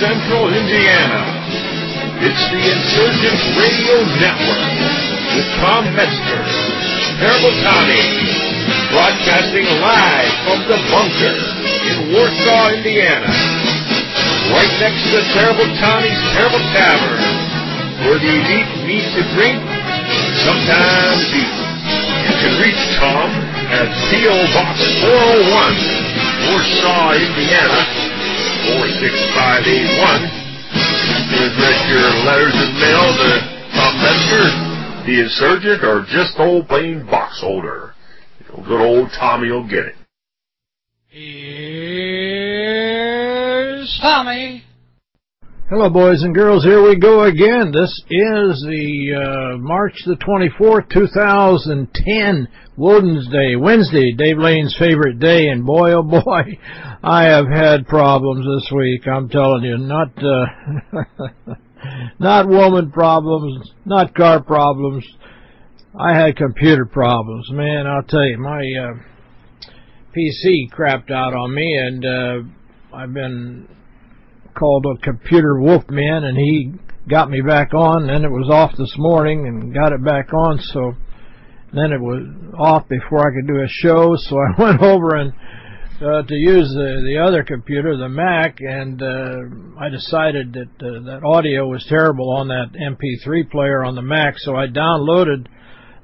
Central Indiana. It's the Insurgent Radio Network with Tom Metzger, Terrible Tommy, broadcasting live from the bunker in Warsaw, Indiana. Right next to Terrible Tommy's Terrible Tavern, where the elite meet to drink, sometimes eat. You can reach Tom at P.O. Box 401, Warsaw, Indiana, 46581. You address your letters and mail to Tom Metzger, the insurgent, or just old plain box holder. Good old Tommy will get it. Here's Tommy. Hello, boys and girls. Here we go again. This is the uh, March the 24th, 2010, Woden's Day, Wednesday, Dave Lane's favorite day. And boy, oh boy, I have had problems this week. I'm telling you, not uh, not woman problems, not car problems. I had computer problems. Man, I'll tell you, my uh, PC crapped out on me, and uh, I've been called a computer wolfman, and he got me back on. Then it was off this morning and got it back on, so then it was off before I could do a show. So I went over and uh, to use the the other computer, the Mac, and uh, I decided that uh, that audio was terrible on that MP3 player on the Mac, so I downloaded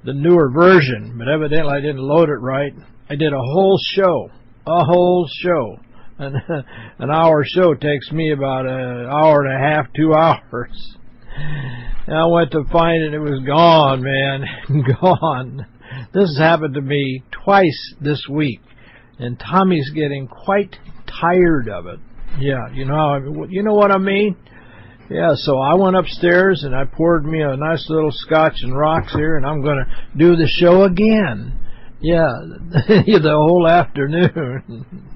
the newer version. But evidently I didn't load it right. I did a whole show, a whole show an, an hour show takes me about an hour and a half, two hours. And I went to find it, it was gone, man, gone. This has happened to me twice this week, and Tommy's getting quite tired of it. Yeah, you know, you know what I mean? Yeah, so I went upstairs and I poured me a nice little scotch and rocks here, and I'm going to do the show again. Yeah, the whole afternoon.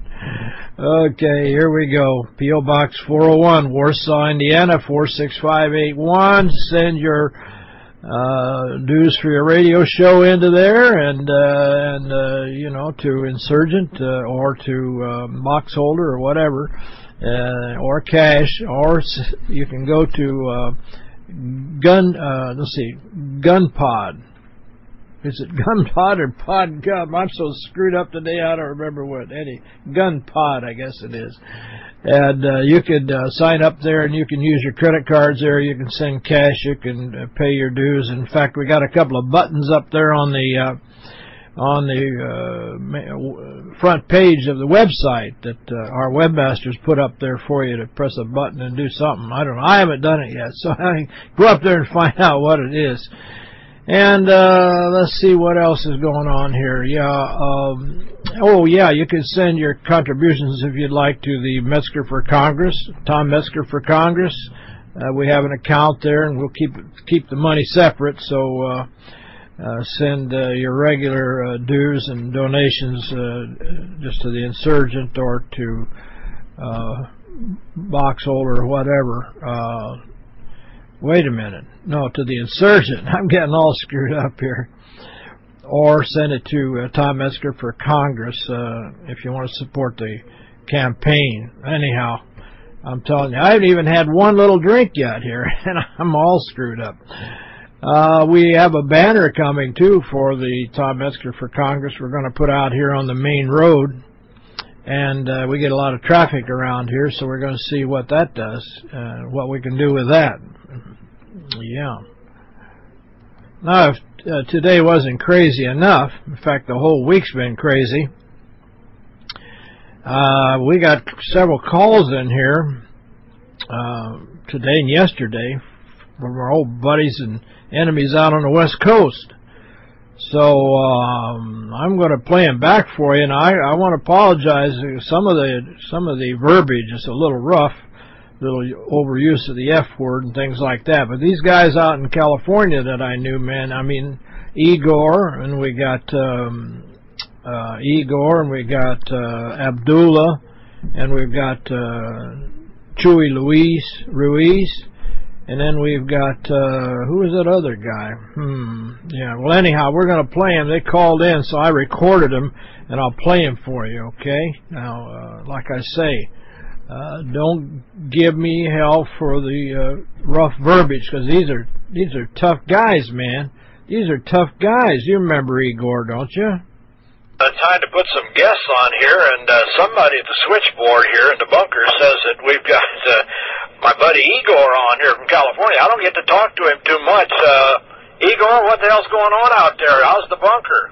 Okay, here we go. P.O. Box 401, Warsaw, Indiana, 46581. Send your uh, dues for your radio show into there and, uh, and uh, you know, to Insurgent uh, or to uh, Box Holder or whatever, uh, or cash, or you can go to uh, Gun, uh, let's see, Gun Pod is it gun pod or pod gum? I'm so screwed up today I don't remember what. Any gun pod, I guess it is. And uh, you could uh, sign up there, and you can use your credit cards there. You can send cash. You can uh, pay your dues. In fact, we got a couple of buttons up there on the uh, on the uh, front page of the website that uh, our webmasters put up there for you to press a button and do something. I don't know. I haven't done it yet, so I go up there and find out what it is. And uh, let's see what else is going on here. Yeah. Um, oh, yeah. You can send your contributions if you'd like to the Metzger for Congress, Tom Metzger for Congress. Uh, we have an account there, and we'll keep keep the money separate. So uh, uh, send uh, your regular uh, dues and donations uh, just to the insurgent or to uh, Boxholder or whatever. Uh, Wait a minute. No, to the insurgent. I'm getting all screwed up here. Or send it to uh, Tom Metzger for Congress uh, if you want to support the campaign. Anyhow, I'm telling you, I haven't even had one little drink yet here, and I'm all screwed up. Uh, we have a banner coming, too, for the Tom Metzger for Congress we're going to put out here on the main road. And uh, we get a lot of traffic around here, so we're going to see what that does, uh, what we can do with that. Yeah. Now, if uh, today wasn't crazy enough, in fact, the whole week's been crazy, uh, we got several calls in here uh, today and yesterday from our old buddies and enemies out on the West Coast. So um, I'm going to play them back for you, and I, I want to apologize. Some of the some of the verbiage is a little rough little overuse of the F word and things like that. But these guys out in California that I knew, man, I mean, Igor, and we got um, uh, Igor, and we got uh, Abdullah, and we've got uh, Chewy Luis, Ruiz, and then we've got, uh, who is that other guy? Hmm, yeah, well, anyhow, we're going to play him. They called in, so I recorded him, and I'll play him for you, okay? Now, uh, like I say, Uh, don't give me hell for the uh, rough verbiage because these are these are tough guys, man. These are tough guys. You remember Igor, don't you? Uh, time to put some guests on here, and uh, somebody at the switchboard here in the bunker says that we've got uh, my buddy Igor on here from California. I don't get to talk to him too much. Uh, Igor, what the hell's going on out there? How's the bunker?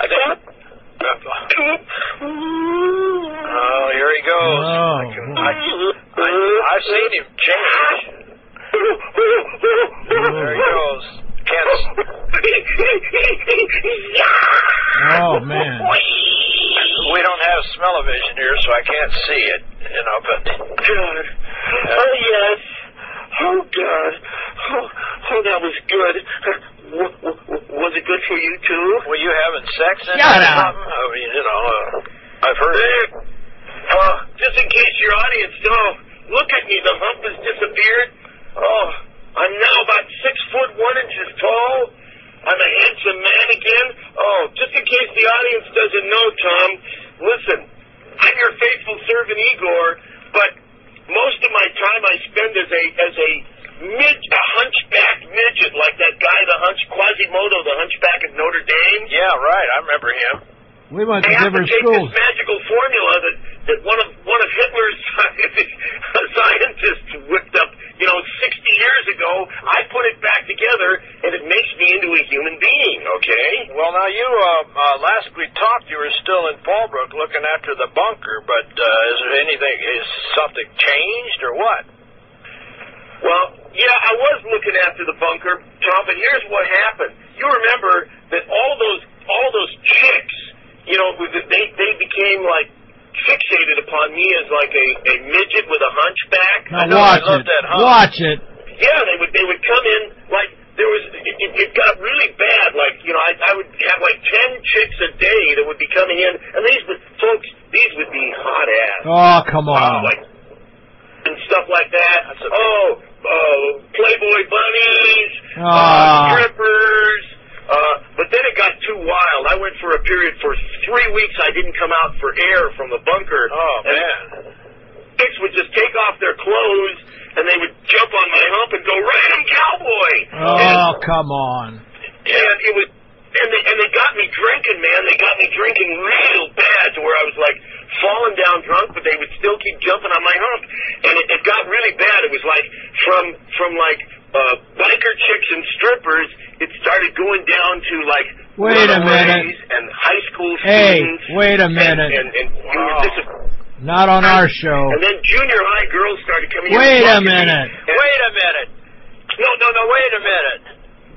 I think. Oh, here he goes. Oh, I can, I, I, I've seen him change. There he goes. Can't. Oh man. We don't have smell-o-vision here, so I can't see it. You know, but God. Oh, yes. Oh, God. Oh, oh that was good. Was it good for you, too? were you having sex in Shut up. something? I mean, you know, uh, I've heard. Uh, just in case your audience don't look at me, the hump has disappeared. Oh, I'm now about six foot one inches tall. I'm a handsome man again. Oh, just in case the audience doesn't know, Tom, listen, I'm your faithful servant Igor, but most of my time I spend as a as a mid a hunchback midget like that guy, the hunch Quasimodo, the hunchback of Notre Dame. Yeah, right. I remember him. We went to They have to different take schools. this magical formula that, that one of one of Hitler's scientists whipped up, you know, 60 years ago. I put it back together, and it makes me into a human being. Okay. Well, now you uh, uh, last we talked, you were still in Fallbrook looking after the bunker. But uh, is there anything? Is something changed or what? Well, yeah, I was looking after the bunker, Tom. But here's what happened. You remember that all those all those chicks, you know, they they became like fixated upon me as like a, a midget with a hunchback. Now know, watch I love it. that hump. Watch it. Yeah, they would they would come in like there was it, it, it got really bad. Like you know, I, I would have like ten chicks a day that would be coming in, and these would folks these would be hot ass, Oh, come uh, on. like and stuff like that. That's a- oh, uh, Playboy bunnies, Ah. uh, strippers. Uh, but then it got too wild. I went for a period for three weeks. I didn't come out for air from the bunker. Oh man. chicks would just take off their clothes and they would jump on my hump and go, "Ride 'em, cowboy!" And, Oh, come on. and it was, and they and they got me drinking, man. They got me drinking real bad to where I was like falling down drunk, but they would still keep jumping on my hump, and it, it got really bad. It was like from from like uh, biker chicks and strippers, it started going down to like Wait a minute. and high school Hey, students. wait a minute. And, and, you were Wow. disappointed. Not on our show. And then junior high girls started coming. Wait a talking to me. minute. And- Wait a minute. No, no, no. Wait a minute.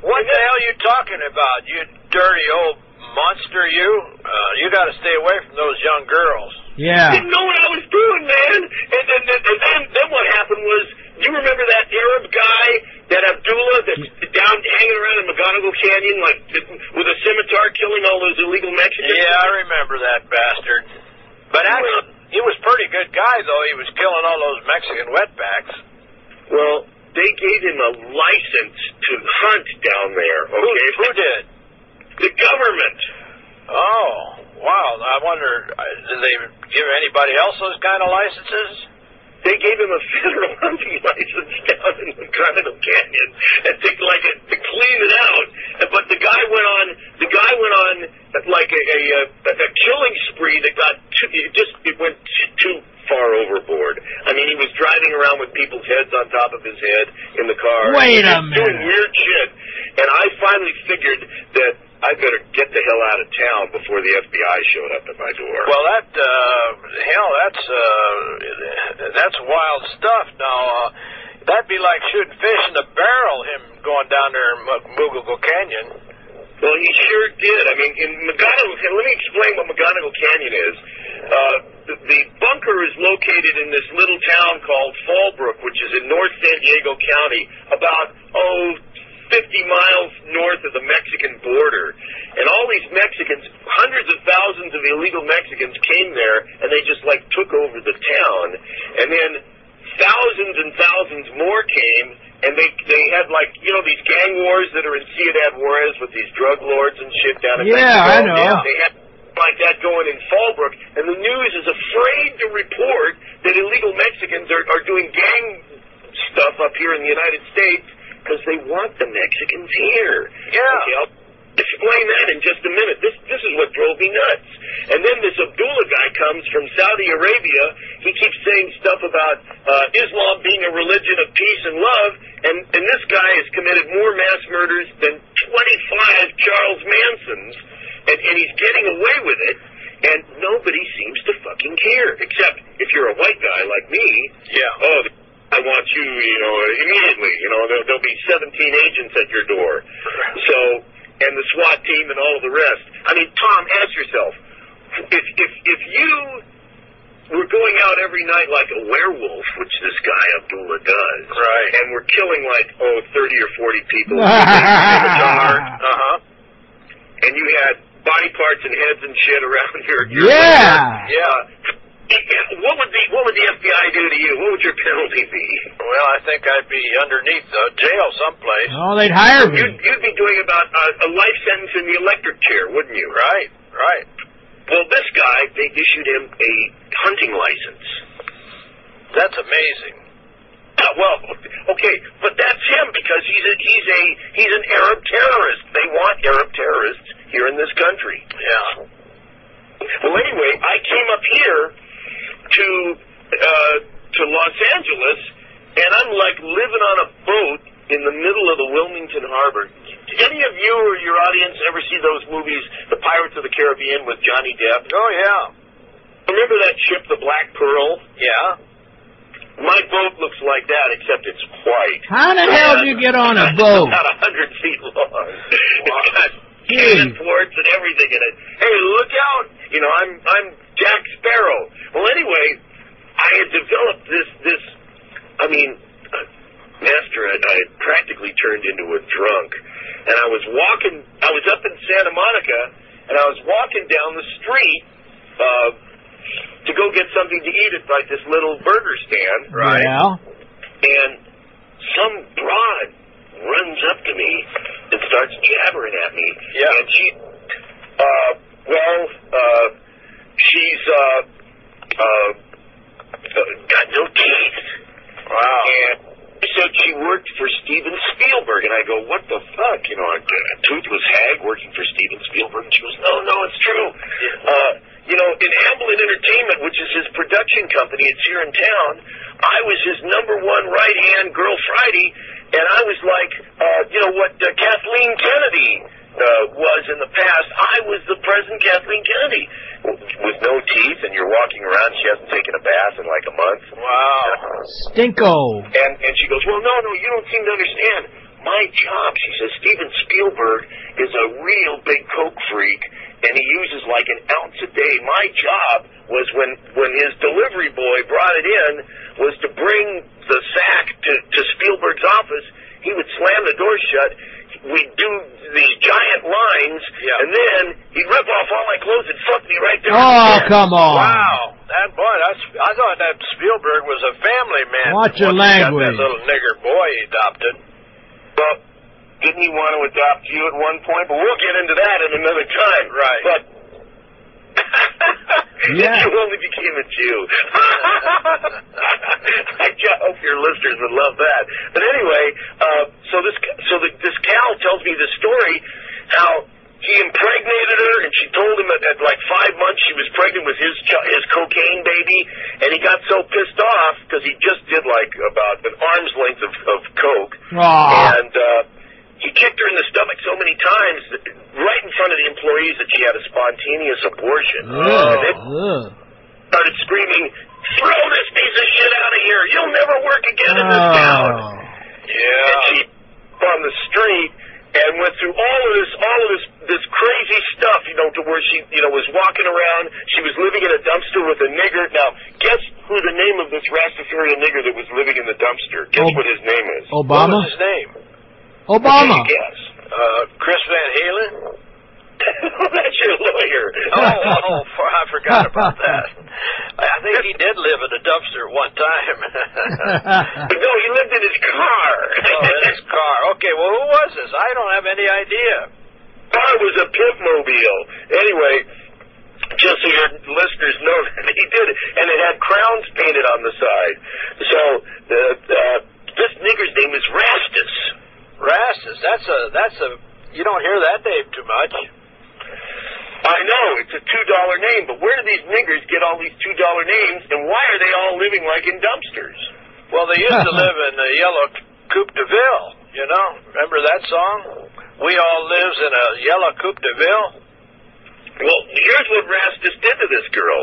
What the hell are you talking about? You dirty old monster, you. Uh, you got to stay away from those young girls. Yeah. didn't know what I was doing, man. And, and, and, and then, then what happened was, you remember that Arab guy, that Abdullah, that's down hanging around in McGonigle Canyon, like with a scimitar, killing all those illegal Mexicans? Yeah, I remember that bastard. But actually, he was a pretty good guy, though. He was killing all those Mexican wetbacks. Well, they gave him a license to hunt down there. Who, Okay, who did? The government. Oh, wow. I wonder, uh, did they give anybody else those kind of licenses? They gave him a federal hunting license down in the McGonigle Canyon and to like a, to clean it out. But the guy went on. The guy went on like a a, a, a killing spree that got too, it just it went too far overboard. I mean, he was driving around with people's heads on top of his head in the car. Wait a was Doing weird shit. And I finally figured that I better get the hell out of town before the FBI showed up at my door. Well, that, uh, hell, that's, uh, that's wild stuff. Now, uh, that'd be like shooting fish in a barrel, him going down there in Mugugo Canyon. Well, he sure did. I mean, in McGonigle, let me explain what McGonigle Canyon is. Uh, the, the bunker is located in this little town called Fallbrook, which is in North San Diego County, about oh 50 miles north of the Mexican border. And all these Mexicans, hundreds of thousands of illegal Mexicans came there, and they just like took over the town. And then thousands and thousands more came, and they they had like you know these gang wars that are in Ciudad Juarez with these drug lords and shit down in Yeah, Mexico. I know. They, they had like that going in Fallbrook, and the news is afraid to report that illegal Mexicans are, are doing gang stuff up here in the United States because they want the Mexicans here. Yeah. Okay, I'll explain that in just a minute. This this is what drove me nuts. And then this Abdullah guy comes from Saudi Arabia. He keeps saying stuff about uh, Islam being a religion of peace and love, and and this guy has committed more mass murders than 25 Charles Mansons, and and he's getting away with it. And nobody seems to fucking care, except if you're a white guy like me. Yeah. Oh, I want you, you know, immediately. You know, there'll, there'll be 17 agents at your door. So, and the SWAT team and all of the rest. I mean, Tom, ask yourself, if if if you were going out every night like a werewolf, which this guy Abdullah does, Right. and we're killing like oh 30 or 40 people with a scimitar, Uh huh. and you had body parts and heads and shit around your, your Yeah. yeah. What would the what would the FBI do to you? What would your penalty be? Well, I think I'd be underneath the jail someplace. Oh, they'd hire me. You'd, you'd be doing about a, a life sentence in the electric chair, wouldn't you? Right. Right. Well, this guy, they issued him a hunting license. That's amazing. Yeah, well, okay, but that's him because he's a, he's a he's an Arab terrorist. They want Arab terrorists here in this country. Yeah. Well, anyway, I came up here to uh, to Los Angeles, and I'm like living on a boat in the middle of the Wilmington Harbor. Did any of you or your audience ever see those movies, The Pirates of the Caribbean with Johnny Depp? Oh yeah. Remember that ship, the Black Pearl? Yeah. My boat looks like that, except it's white. How the hell do you get on a boat? About a hundred feet long. It's got Gee. cannon ports and everything in it. Hey, look out! You know, I'm I'm Jack Sparrow. Well, anyway, I had developed this this. I mean, Master, I, I had practically turned into a drunk, and I was walking. I was up in Santa Monica, and I was walking down the street. Uh, to go get something to eat at like this little burger stand, Right. Yeah. and some broad runs up to me and starts jabbering at me. Yeah. And she, uh, well, uh, she's, uh, uh, got no teeth. Wow. And she said she worked for Steven Spielberg. And I go, what the fuck? You know, a, a toothless hag working for Steven Spielberg? And she goes, no, no, it's true. Uh, you know, in Amblin Entertainment, which is his production company, it's here in town, I was his number one right hand girl Friday, and I was like, uh, you know, what uh, Kathleen Kennedy uh, was in the past. I was the present Kathleen Kennedy. With no teeth, and you're walking around, she hasn't taken a bath in like a month. Wow. Stinko. And and she goes, well, no, no, you don't seem to understand. My job, she says, Steven Spielberg is a real big coke freak, and he uses like an ounce a day. My job was when when his delivery boy brought it in was to bring the sack to to Spielberg's office. He would slam the door shut. We'd do these giant lines, Yeah. and then he'd rip off all my clothes and fuck me right there. Oh, come on. Wow. That boy, that's, I thought that Spielberg was a family man. Watch your Once he got language. That little nigger boy he adopted. Well, didn't he want to adopt you at one point? But we'll get into that at another time. Right. But Yeah. you only became a Jew. I hope your listeners would love that. But anyway, uh, so this so the, this Cal tells me the story how he impregnated her, and she told him at, at like five months she was pregnant with his his cocaine baby, and he got so pissed off because he just did like about an arm's length of, of coke, Aw. and uh, he kicked her in the stomach so many times, that, right in front of the employees, that she had a spontaneous abortion. And they Ugh. started screaming, "Throw this piece of shit out of here! You'll never work again in this town!" Oh. And Yeah. she on the street, and went through all of this, all of this, this crazy stuff, you know, to where she, you know, was walking around. She was living in a dumpster with a nigger. Now, guess who the name of this Rastafarian nigger that was living in the dumpster? Guess Ob- what his name is? Obama. What Obama? was his name? Obama. Can you guess? Uh, Chris Van Halen? That's your lawyer. Oh, oh, for, I forgot about that. I think he did live in a dumpster at one time. no, he lived in his car. oh, in his car. Okay, well, who was this? I don't have any idea. car was a pimp mobile. Anyway, just so your listeners know that he did it, and it had crowns painted on the side. So the uh, this nigger's name is Rastus. Rastus. That's a. That's a. You don't hear that name too much. I know it's a two dollar name, but where do these niggers get all these two dollar names, and why are they all living like in dumpsters? Well, they used to live in the yellow Coupe de Ville. You know, remember that song? We all lives in a yellow Coupe de Ville. Well, here's what Rastus did to this girl.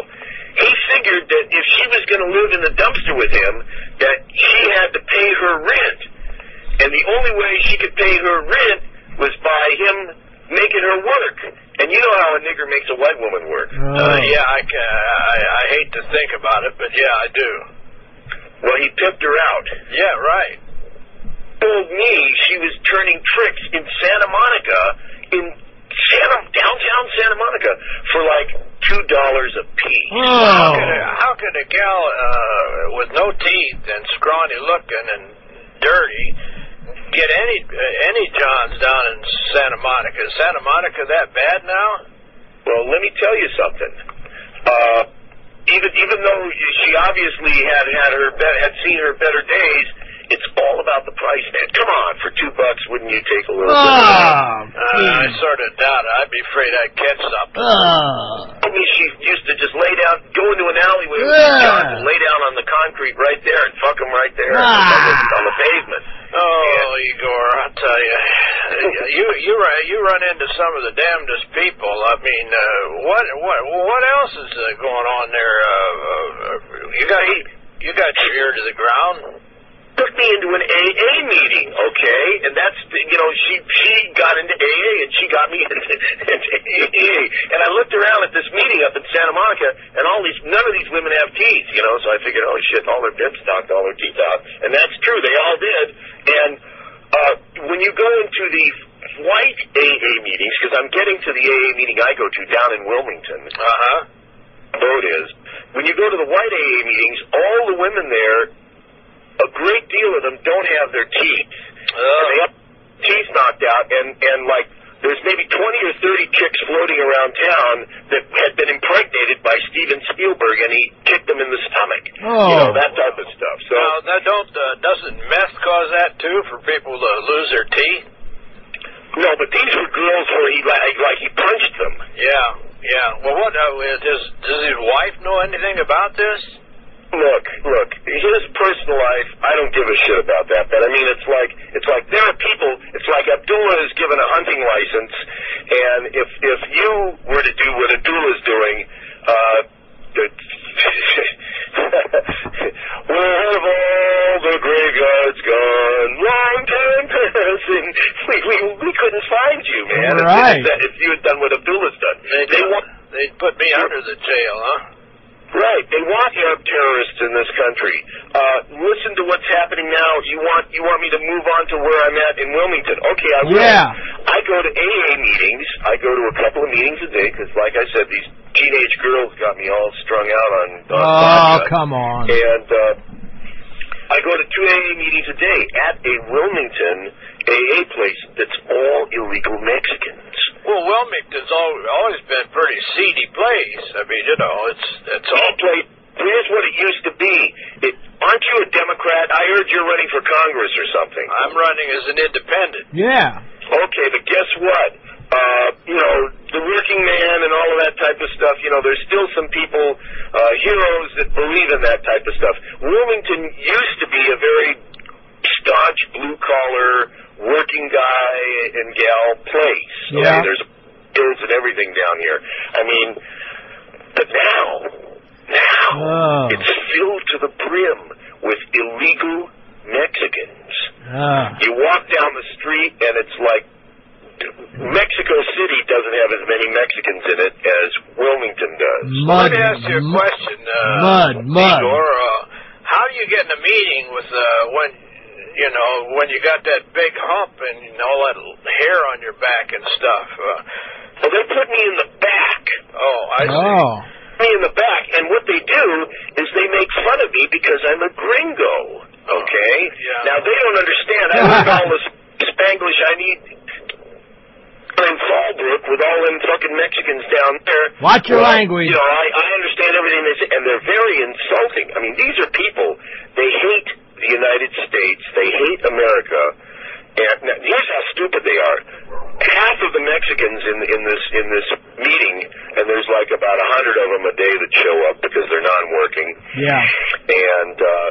He figured that if she was going to live in the dumpster with him, that she had to pay her rent. And the only way she could pay her rent was by him making her work. And you know how a nigger makes a white woman work. Oh. Uh, yeah, I, I I hate to think about it, but yeah, I do. Well, he pimped her out. Yeah, right. Told me she was turning tricks in Santa Monica, in Santa, downtown Santa Monica, for like two dollars a piece. How Oh. could a, how could a gal uh, with no teeth and scrawny looking and dirty get any uh, any Johns down in Santa Monica? Is Santa Monica that bad now? Well, let me tell you something. Uh, even even though she obviously had had her be- had seen her better days, it's all about the price, man. Come on, for two bucks, wouldn't you take a little? bit of? Ah, Uh, I sort of doubt it. I'd be afraid I'd catch something. ah. told me she used to just lay down, go into an alleyway with Yeah. these guns and lay down on the concrete right there and fuck them right there Ah. on the pavement. Oh, Igor, I'll tell you, you you you run into some of the damnedest people. I mean, uh, what what what else is uh, going on there? Uh, uh, you got you got ear to the ground. Took me into an AA meeting, okay, and that's you know she she got into AA and she got me into, into AA, and I looked around at this meeting up in Santa Monica, and all these none of these women have teeth, you know, so I figured, oh shit, all their pimps knocked all their teeth out, and that's true, they all did, and when you go into the white AA meetings, because I'm getting to the AA meeting I go to down in Wilmington, Uh huh. vote is, when you go to the white AA meetings, all the women there, a great deal of them don't have their teeth. And they have teeth knocked out, and, and like, there's maybe 20 or 30 chicks floating around town that had been impregnated by Steven Spielberg, and he kicked them in the stomach. Oh. You Oh. know, that type of stuff. So, Now, that don't uh, doesn't meth cause that too for people to lose their teeth? no, but these were girls where he, like, like he punched them. Yeah, yeah. Well, what uh, does does his wife know anything about this? Look, look, his personal life, I don't give a shit about that. But I mean, it's like, it's like there are people, it's like Abdullah is given a hunting license, and if, if you were to do what Abdullah is doing, uh, the, where have all the graveyards gone? Long time passing. We, we, we couldn't find you, man. if- Right. If, if, you had done what Abdullah's done. They They want, they'd put me under the jail, huh? Right. They want Arab terrorists in this country. Uh, listen to what's happening now. You want you want me to move on to where I'm at in Wilmington? Okay, I will. Yeah. I go to AA meetings. I go to a couple of meetings a day because, like I said, these teenage girls got me all strung out on. on Oh, vodka. come on. And uh, I go to two AA meetings a day at a Wilmington AA place that's all illegal Mexicans. Well, Wilmington's al- always been a pretty seedy. I mean, you know, it's it's all. played. play. Here's what it used to be. It, aren't you a Democrat? I heard you're running for Congress or something. I'm running as an independent. Yeah. Okay, but guess what? Uh, you know, the working man and all of that type of stuff, you know, there's still some people, uh, heroes that believe in that type of stuff. Wilmington used to be a very staunch blue collar working guy and gal place. Okay, Yeah. there's hills and everything down here. I mean, but now, now, Oh. it's filled to the brim with illegal Mexicans. Ah. You walk down the street and it's like Mexico City doesn't have as many Mexicans in it as Wilmington does. Mud, Let me ask you a question. Uh, mud, mud. Igor, uh, how do you get in a meeting with uh, when you know when you got that big hump and all that hair on your back and stuff? Uh, Well, they put me in the back. oh, I oh. see. Oh. me in the back, and what they do is they make fun of me because I'm a gringo. Okay. Uh, yeah. Now they don't understand. I learned all this Spanglish I need in Fallbrook with all them fucking Mexicans down there. Watch your Well, language. You know, I, I understand everything they say, and they're very insulting. I mean, these are people. They hate the United States. They hate America. And now, here's how stupid they are. Half of the Mexicans in in this in this meeting, and there's like about a hundred of them a day that show up because they're non-working Yeah. and uh,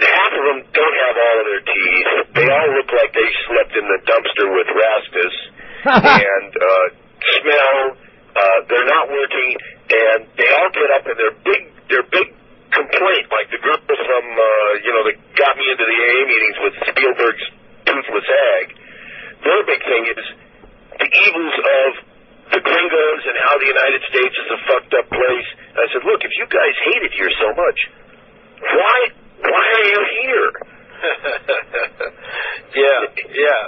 half of them don't have all of their teeth. They all look like they slept in the dumpster with Rastus, and uh, smell. Uh, they're not working, and they all get up and their big, their big complaint, like the girl from, uh, you know, that got me into the AA meetings with Spielberg's Toothless Hag. Their big thing is the evils of the gringos and how the United States is a fucked up place. I said, look, if you guys hate it here so much, why why are you here? yeah, yeah.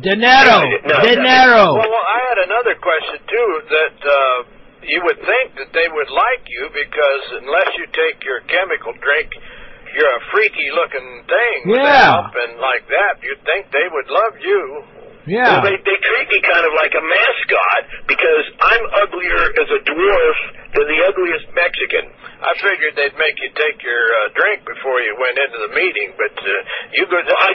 Dinero. No, Dinero. Well, well, I had another question too. That uh, you would think that they would like you because unless you take your chemical drink, you're a freaky looking thing. with a Yeah. hump and like that, you'd think they would love you. Yeah. Well, they they treat me kind of like a mascot because I'm uglier as a dwarf than the ugliest Mexican. I figured they'd make you take your uh, drink before you went into the meeting, but uh, you go. Well, I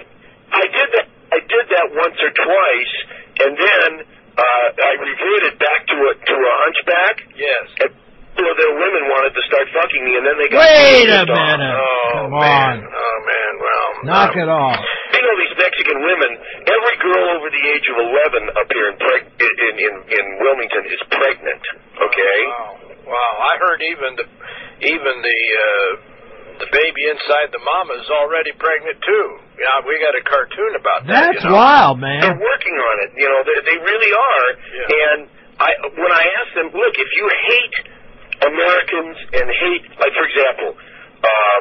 I did that I did that once or twice, and then uh, I reverted back to a to a hunchback. yes. And two of their women wanted to start fucking me, and then they got Wait a minute. Oh Come man. on. Oh man. Well. Knock um, it off. You know these Mexican women. Every girl over the age of eleven up here in preg- in in, in Wilmington is pregnant. Okay. Wow. Wow. I heard even the even the uh, the baby inside the mama is already pregnant too. Yeah, we got a cartoon about that. That's you know? wild, man. They're working on it. You know, they, they really are. Yeah. And I, when I ask them, look, if you hate Americans and hate, like for example, uh,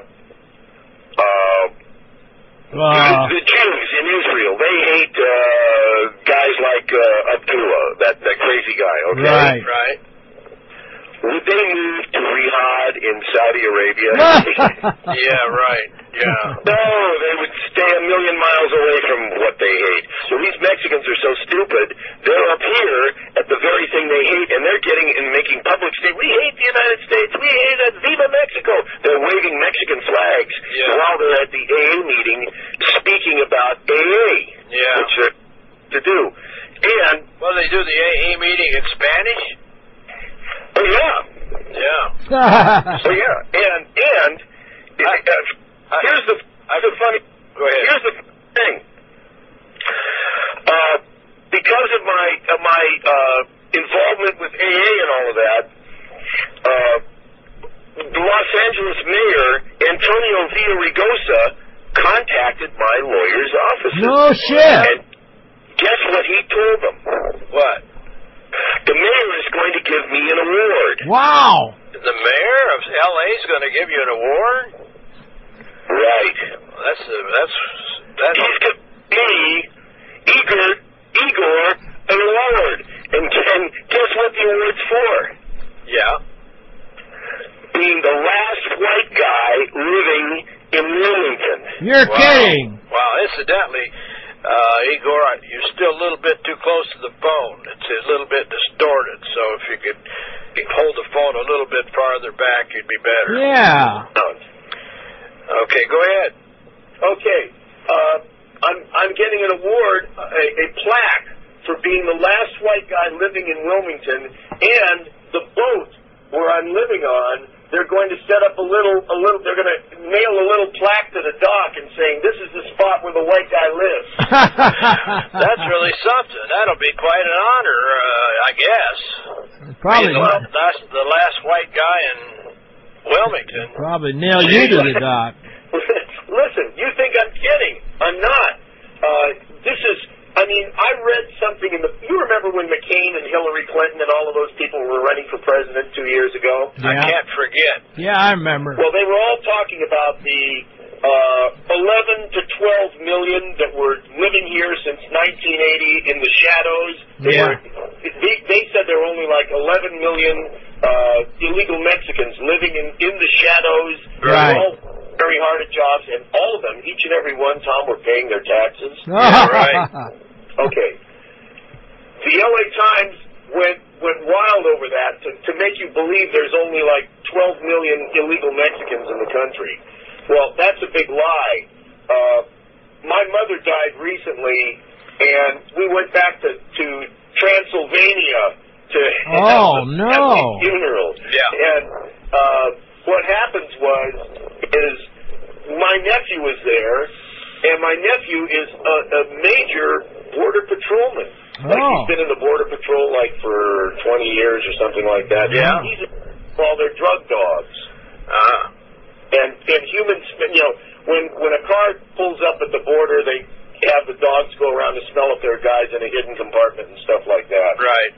uh, Uh, the Jews in Israel, they hate uh, guys like uh, Abdullah, that that crazy guy. Okay. Right. Right. Would they move to Riyadh in Saudi Arabia? Yeah. Right. Yeah. No, they would stay a million miles away from what they hate. So these Mexicans are so stupid. They're up here at the very thing they hate, and they're getting and making public statements. We hate the United States. We hate it. Viva Mexico. They're waving Mexican flags Yeah. while they're at the AA meeting speaking about AA, Yeah. which they're to do. And Well, they do the AA meeting in Spanish. Oh yeah, Yeah. oh yeah, and and I- uh, here's the the funny Go ahead. Here's the thing. Uh, because of my of my uh, involvement with AA and all of that, uh, the Los Angeles mayor Antonio Villaraigosa contacted my lawyer's office. No shit. And guess what he told them? What? The mayor is going to give me an award. wow. The mayor of LA is going to give you an award? Right. That's uh, that's that's. He's giving me, Igor, Igor, an award. And, and guess what the award's for? Yeah. Being the last white guy living in Wilmington. You're Wow. kidding. Wow. Incidentally, uh, Igor, you're still a little bit too close to the phone. It's a little bit distorted. So if you could hold the phone a little bit farther back, you'd be better. Yeah. Okay, go ahead. Okay. Uh, I'm, I'm getting an award, a, a plaque, for being the last white guy living in Wilmington, and the boat where I'm living on, they're going to set up a little, a little, they're going to nail a little plaque to the dock and saying, this is the spot where the white guy lives. That's really something. That'll be quite an honor, uh, I guess. probably the last, the last white guy in Wilmington. probably nail you to the dock. Listen, you think I'm kidding. I'm not. Uh, this is I mean, I read something in the. You remember when McCain and Hillary Clinton and all of those people were running for president two years ago? I can't forget. Yeah, I remember. Well, they were all talking about the uh, 11 to 12 million that were living here since 1980 in the shadows. They, Yeah. were, they, they said there were only like 11 million uh, illegal Mexicans living in, in the shadows. They Right. were all very hard at jobs, and all of them, each and every one, Tom, were paying their taxes. right. Okay. The LA Times went went wild over that to, to make you believe there's only like 12 million illegal Mexicans in the country. Well, that's a big lie. Uh, my mother died recently, and we went back to, to Transylvania to Oh, have a, no. funeral. Yeah. And uh, what happens was is my nephew was there, and my nephew is a, a major border patrolman. Like Oh. he's been in the border patrol like for 20 years or something like that. Yeah. He's well, they're drug dogs. Uh, And and humans, you know, when when a car pulls up at the border, they have the dogs go around to smell if there are guys in a hidden compartment and stuff like that. right.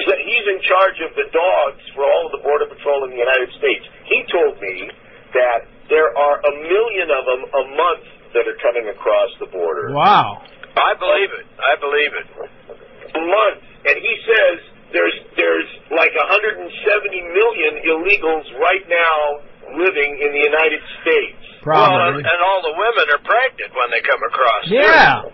He's in charge of the dogs for all of the border patrol in the United States. He told me that there are a million of them a month that are coming across the border. wow. I believe it. I believe it. A month, and he says there's there's like 170 million illegals right now living in the United States. Well, and, Probably. and all the women are pregnant when they come across. too. Yeah.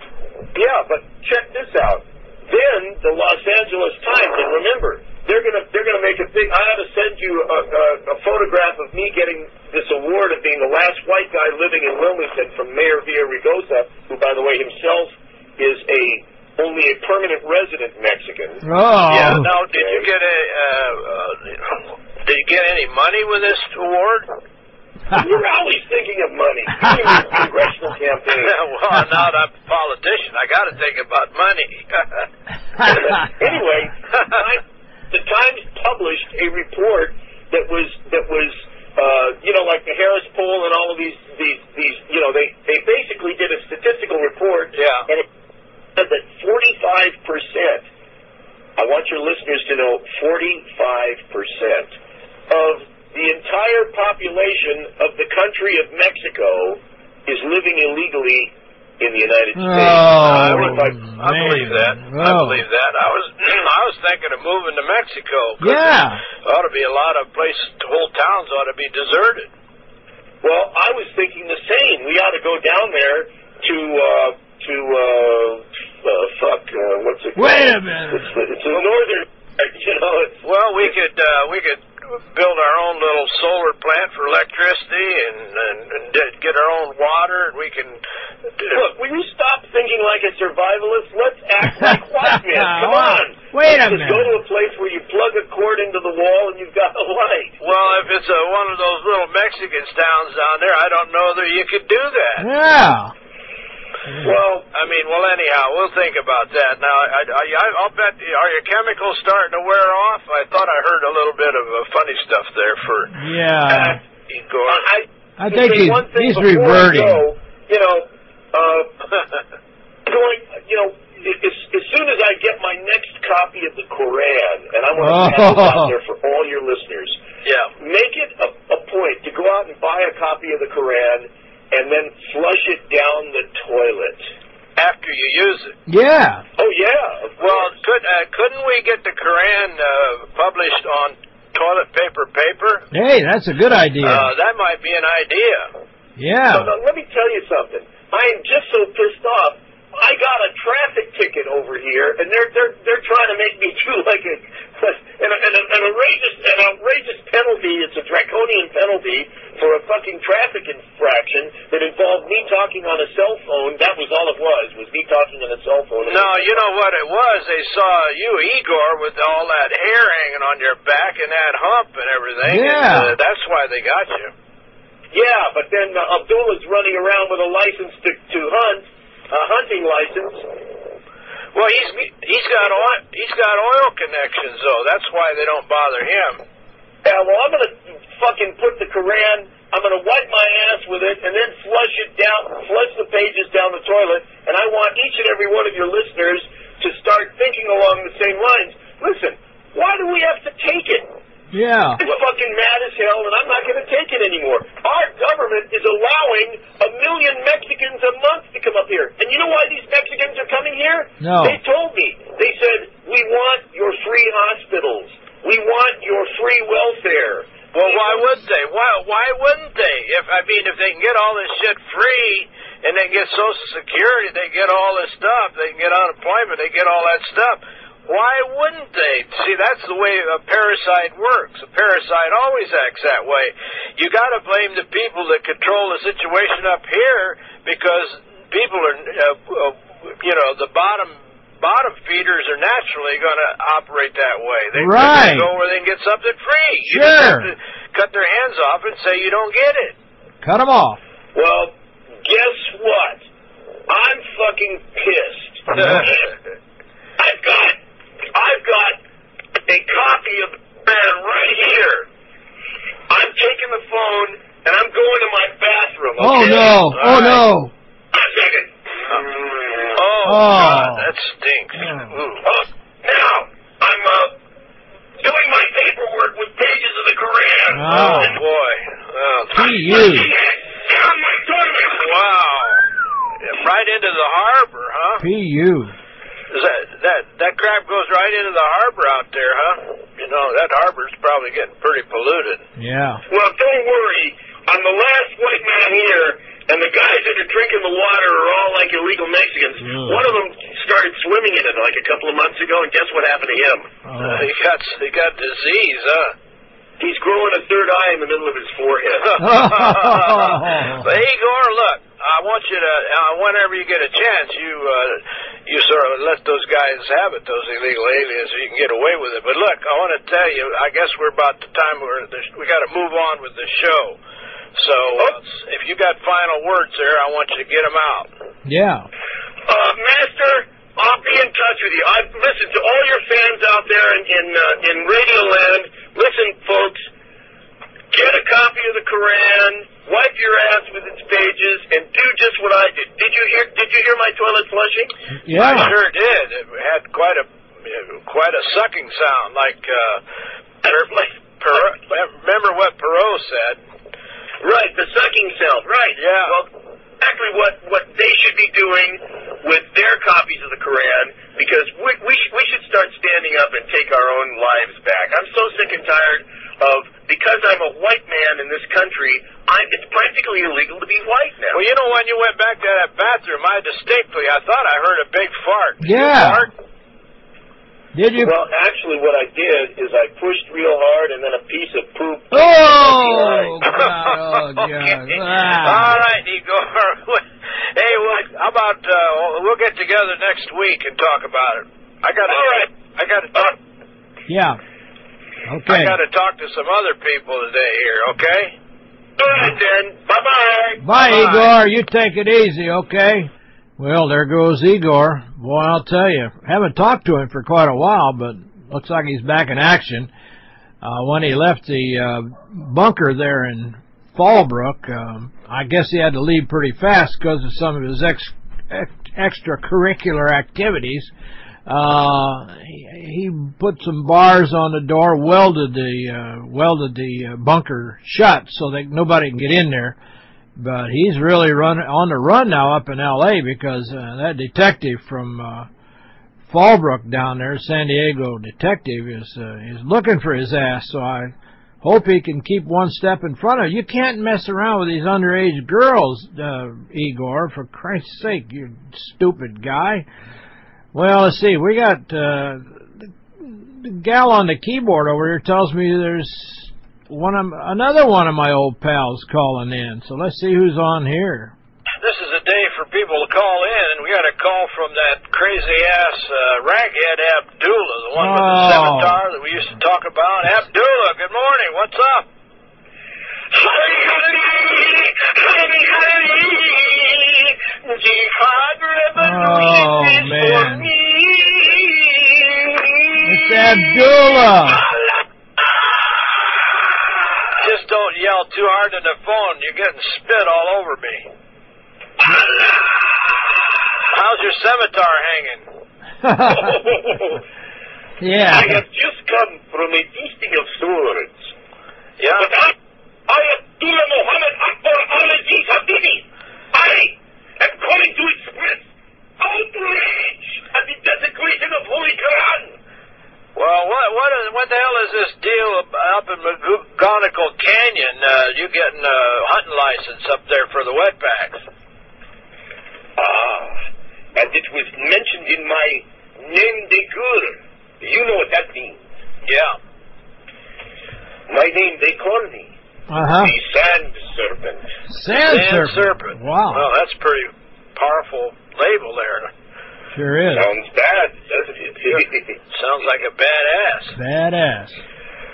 Yeah, but check this out. Then the Los Angeles Times, and remember, they're gonna they're gonna make a big. I ought to send you a, a, a photograph of me getting this award of being the last white guy living in Wilmington from Mayor Villaraigosa, who, by the way, himself is a only a permanent resident Mexican. Oh. Yeah. Now, did you get a? Uh, uh, did you get any money with this award? You're always thinking of money. You mean the congressional campaign. well, now I'm not a politician, I got to think about money. anyway, I, the Times published a report that was that was uh, you know like the Harris poll and all of these these these you know they they basically did a statistical report Yeah. and it said that 45 percent. I want your listeners to know 45 percent of the entire population of the country of Mexico is living illegally in the United Oh, States. I, Forty would, five. I believe that. I Oh. believe that. I was I was thinking of moving to Mexico. Yeah. there ought to be a lot of places. Whole towns ought to be deserted. Well, I was thinking the same. We ought to go down there to uh to uh, uh fuck uh, what's it called? Wait a minute. It's the, it's the northern you know it's Well, we could uh, we could build our own little solar plant for electricity and, and, and get our own water, and we can. Look, will you stop thinking like a survivalist? Let's act like white men. Come on. Wait a Let's just go to a place where you plug a cord into the wall and you've got a light. Well, if it's a, one of those little Mexican towns down there, I don't know that you could do that. Yeah. Well, I mean, well, anyhow, we'll think about that. Now, I, I, I- I'll bet. Are your chemicals starting to wear off? I thought I heard a little bit of uh, funny stuff there for Yeah. Igor. I I think he's, one thing he's reverting. Go, you know, uh, going, you know, as, as soon as I get my next copy of the Koran, and I want to pass this Oh. out there for all your listeners, yeah. make it a, a point to go out and buy a copy of the Koran and then flush it down the toilet. After you use it. Yeah. Oh yeah, Well, course. could uh, couldn't we get the Koran uh, published on toilet paper paper? Hey, that's a good idea. Uh, that might be an idea. yeah. So now, let me tell you something. I am just so pissed off. I got a traffic ticket over here, and they're they're they're trying to make me do like a an, an, an outrageous an outrageous penalty. It's a draconian penalty for a fucking traffic infraction that involved me talking on a cell phone. That was all it was. Was me talking on a cell phone. No, you know what it was? They saw you, Igor, with all that hair hanging on your back and that hump and everything. Yeah. And, uh, that's why they got you. Yeah, but then uh, Abdullah's running around with a license to to hunt, a hunting license. Well, he's he's got oil, he's got oil connections though. That's why they don't bother him. Yeah, well, I'm gonna fucking put the Koran. I'm going to wipe my ass with it and then flush it down, flush the pages down the toilet. And I want each and every one of your listeners to start thinking along the same lines. Listen, why do we have? Yeah. I'm fucking mad as hell, and I'm not going to take it anymore. Our government is allowing a million Mexicans a month to come up here. And you know why these Mexicans are coming here? No. They told me. They said, we want your free hospitals. We want your free welfare. Well, why would they? Why why wouldn't they? If I mean, if they can get all this shit free and they get Social Security, they get all this stuff, they can get unemployment, they get all that stuff. Why wouldn't they? See, that's the way a parasite works. A parasite always acts that way. You got to blame the people that control the situation up here because people are, uh, uh, you know, the bottom bottom feeders are naturally going to operate that way. They, Right. go where they can get something free. You Sure. have to cut their hands off and say you don't get it. Cut them off. Well, guess what? I'm fucking pissed. I've got, I've got a copy of the man right here. I'm taking the phone and I'm going to my bathroom. Oh okay? no! Oh All no! A second. oh, Oh. God, that stinks. Yeah. Oh, now I'm uh, doing my paperwork with pages of the Koran. Oh. Oh boy. Oh, P.U. Down my wow. Right into the harbor, huh? P.U. That that that crap goes right into the harbor out there, huh? You know that harbor's probably getting pretty polluted. Yeah. Well, don't worry. I'm the last white man here, and the guys that are drinking the water are all like illegal Mexicans. Ugh. One of them started swimming in it like a couple of months ago, and guess what happened to him? Oh. Uh, he got he got disease, huh? He's growing a third eye in the middle of his forehead. but Igor, look, I want you to uh, whenever you get a chance, you uh, you sort of let those guys have it, those illegal aliens, so you can get away with it. But look, I want to tell you, I guess we're about the time where we got to move on with the show. So uh, if you got final words there, I want you to get them out. Yeah. Uh, Master, I'll be in touch with you. I listen to all your fans out there in in, uh, in Radio Land. Listen, folks, get a copy of the Quran, wipe your ass with its pages, and do just what I did. Did you hear? Did you hear my toilet flushing? Yeah, I sure did. It had quite a quite a sucking sound, like uh, per- like per- remember what Perot said. Right, the sucking sound. Right. Yeah. Well, exactly what what they should be doing with their copies of the Quran, because we we, sh- we should start standing up and take our own lives back. I'm so sick and tired of because I'm a white man in this country. I it's practically illegal to be white now. Well, you know, when you went back to that bathroom, I distinctly I thought I heard a big fart. Did Yeah. fart? Did you? Well, actually, what I did is I pushed real hard, and then a piece of poop. Oh, God. Oh, God. Okay. Ah. All right, Igor. hey, well, how about uh, we'll get together next week and talk about it. I got to. All right. I got to talk. Yeah. I got to talk to some other people today here. Okay. Right, then. Bye bye. Bye, Bye-bye. Igor. You take it easy, okay? Well, there goes Igor. Boy, I'll tell you, haven't talked to him for quite a while, but looks like he's back in action. Uh, when he left the uh, bunker there in Fallbrook, um, I guess he had to leave pretty fast because of some of his ex, ex extracurricular activities. Uh, he, he put some bars on the door, welded the uh, welded the uh, bunker shut so that nobody can get in there. But he's really run on the run now up in L.A. because uh, that detective from uh, Fallbrook down there, San Diego detective, is uh, is looking for his ass. So I hope he can keep one step in front of you. You can't mess around with these underage girls, uh, Igor. For Christ's sake, you stupid guy. Well, let's see. We got uh, the, the gal on the keyboard over here tells me there's one of another one of my old pals calling in. So let's see who's on here. This is a day for people to call in, and we got a call from that crazy ass uh, raghead Abdullah, the one with the Oh. scimitar that we used to talk about. Abdullah, good morning. What's up? Jihad revolution Oh, is man. for me. It's Abdullah. Just don't yell too hard in the phone. You're getting spit all over me. How's your scimitar hanging? yeah. I have just come from a feasting of swords. Yeah. But I, I Abdullah Muhammad Akbar al-Aziz Habibi, I am calling to express outrage at the desecration of Holy Quran. Well, what what is what the hell is this deal up in McGonigle Canyon? Uh, you getting a hunting license up there for the wetbacks? Ah, and it was mentioned in my name de guerre. You know what that means. Yeah. My name, they call me. Uh-huh. The Sand Serpent. Sand, Sand serpent. serpent. Wow. Well, that's a pretty powerful label there. Sure is. Sounds bad, doesn't it? Sounds like a badass. Badass.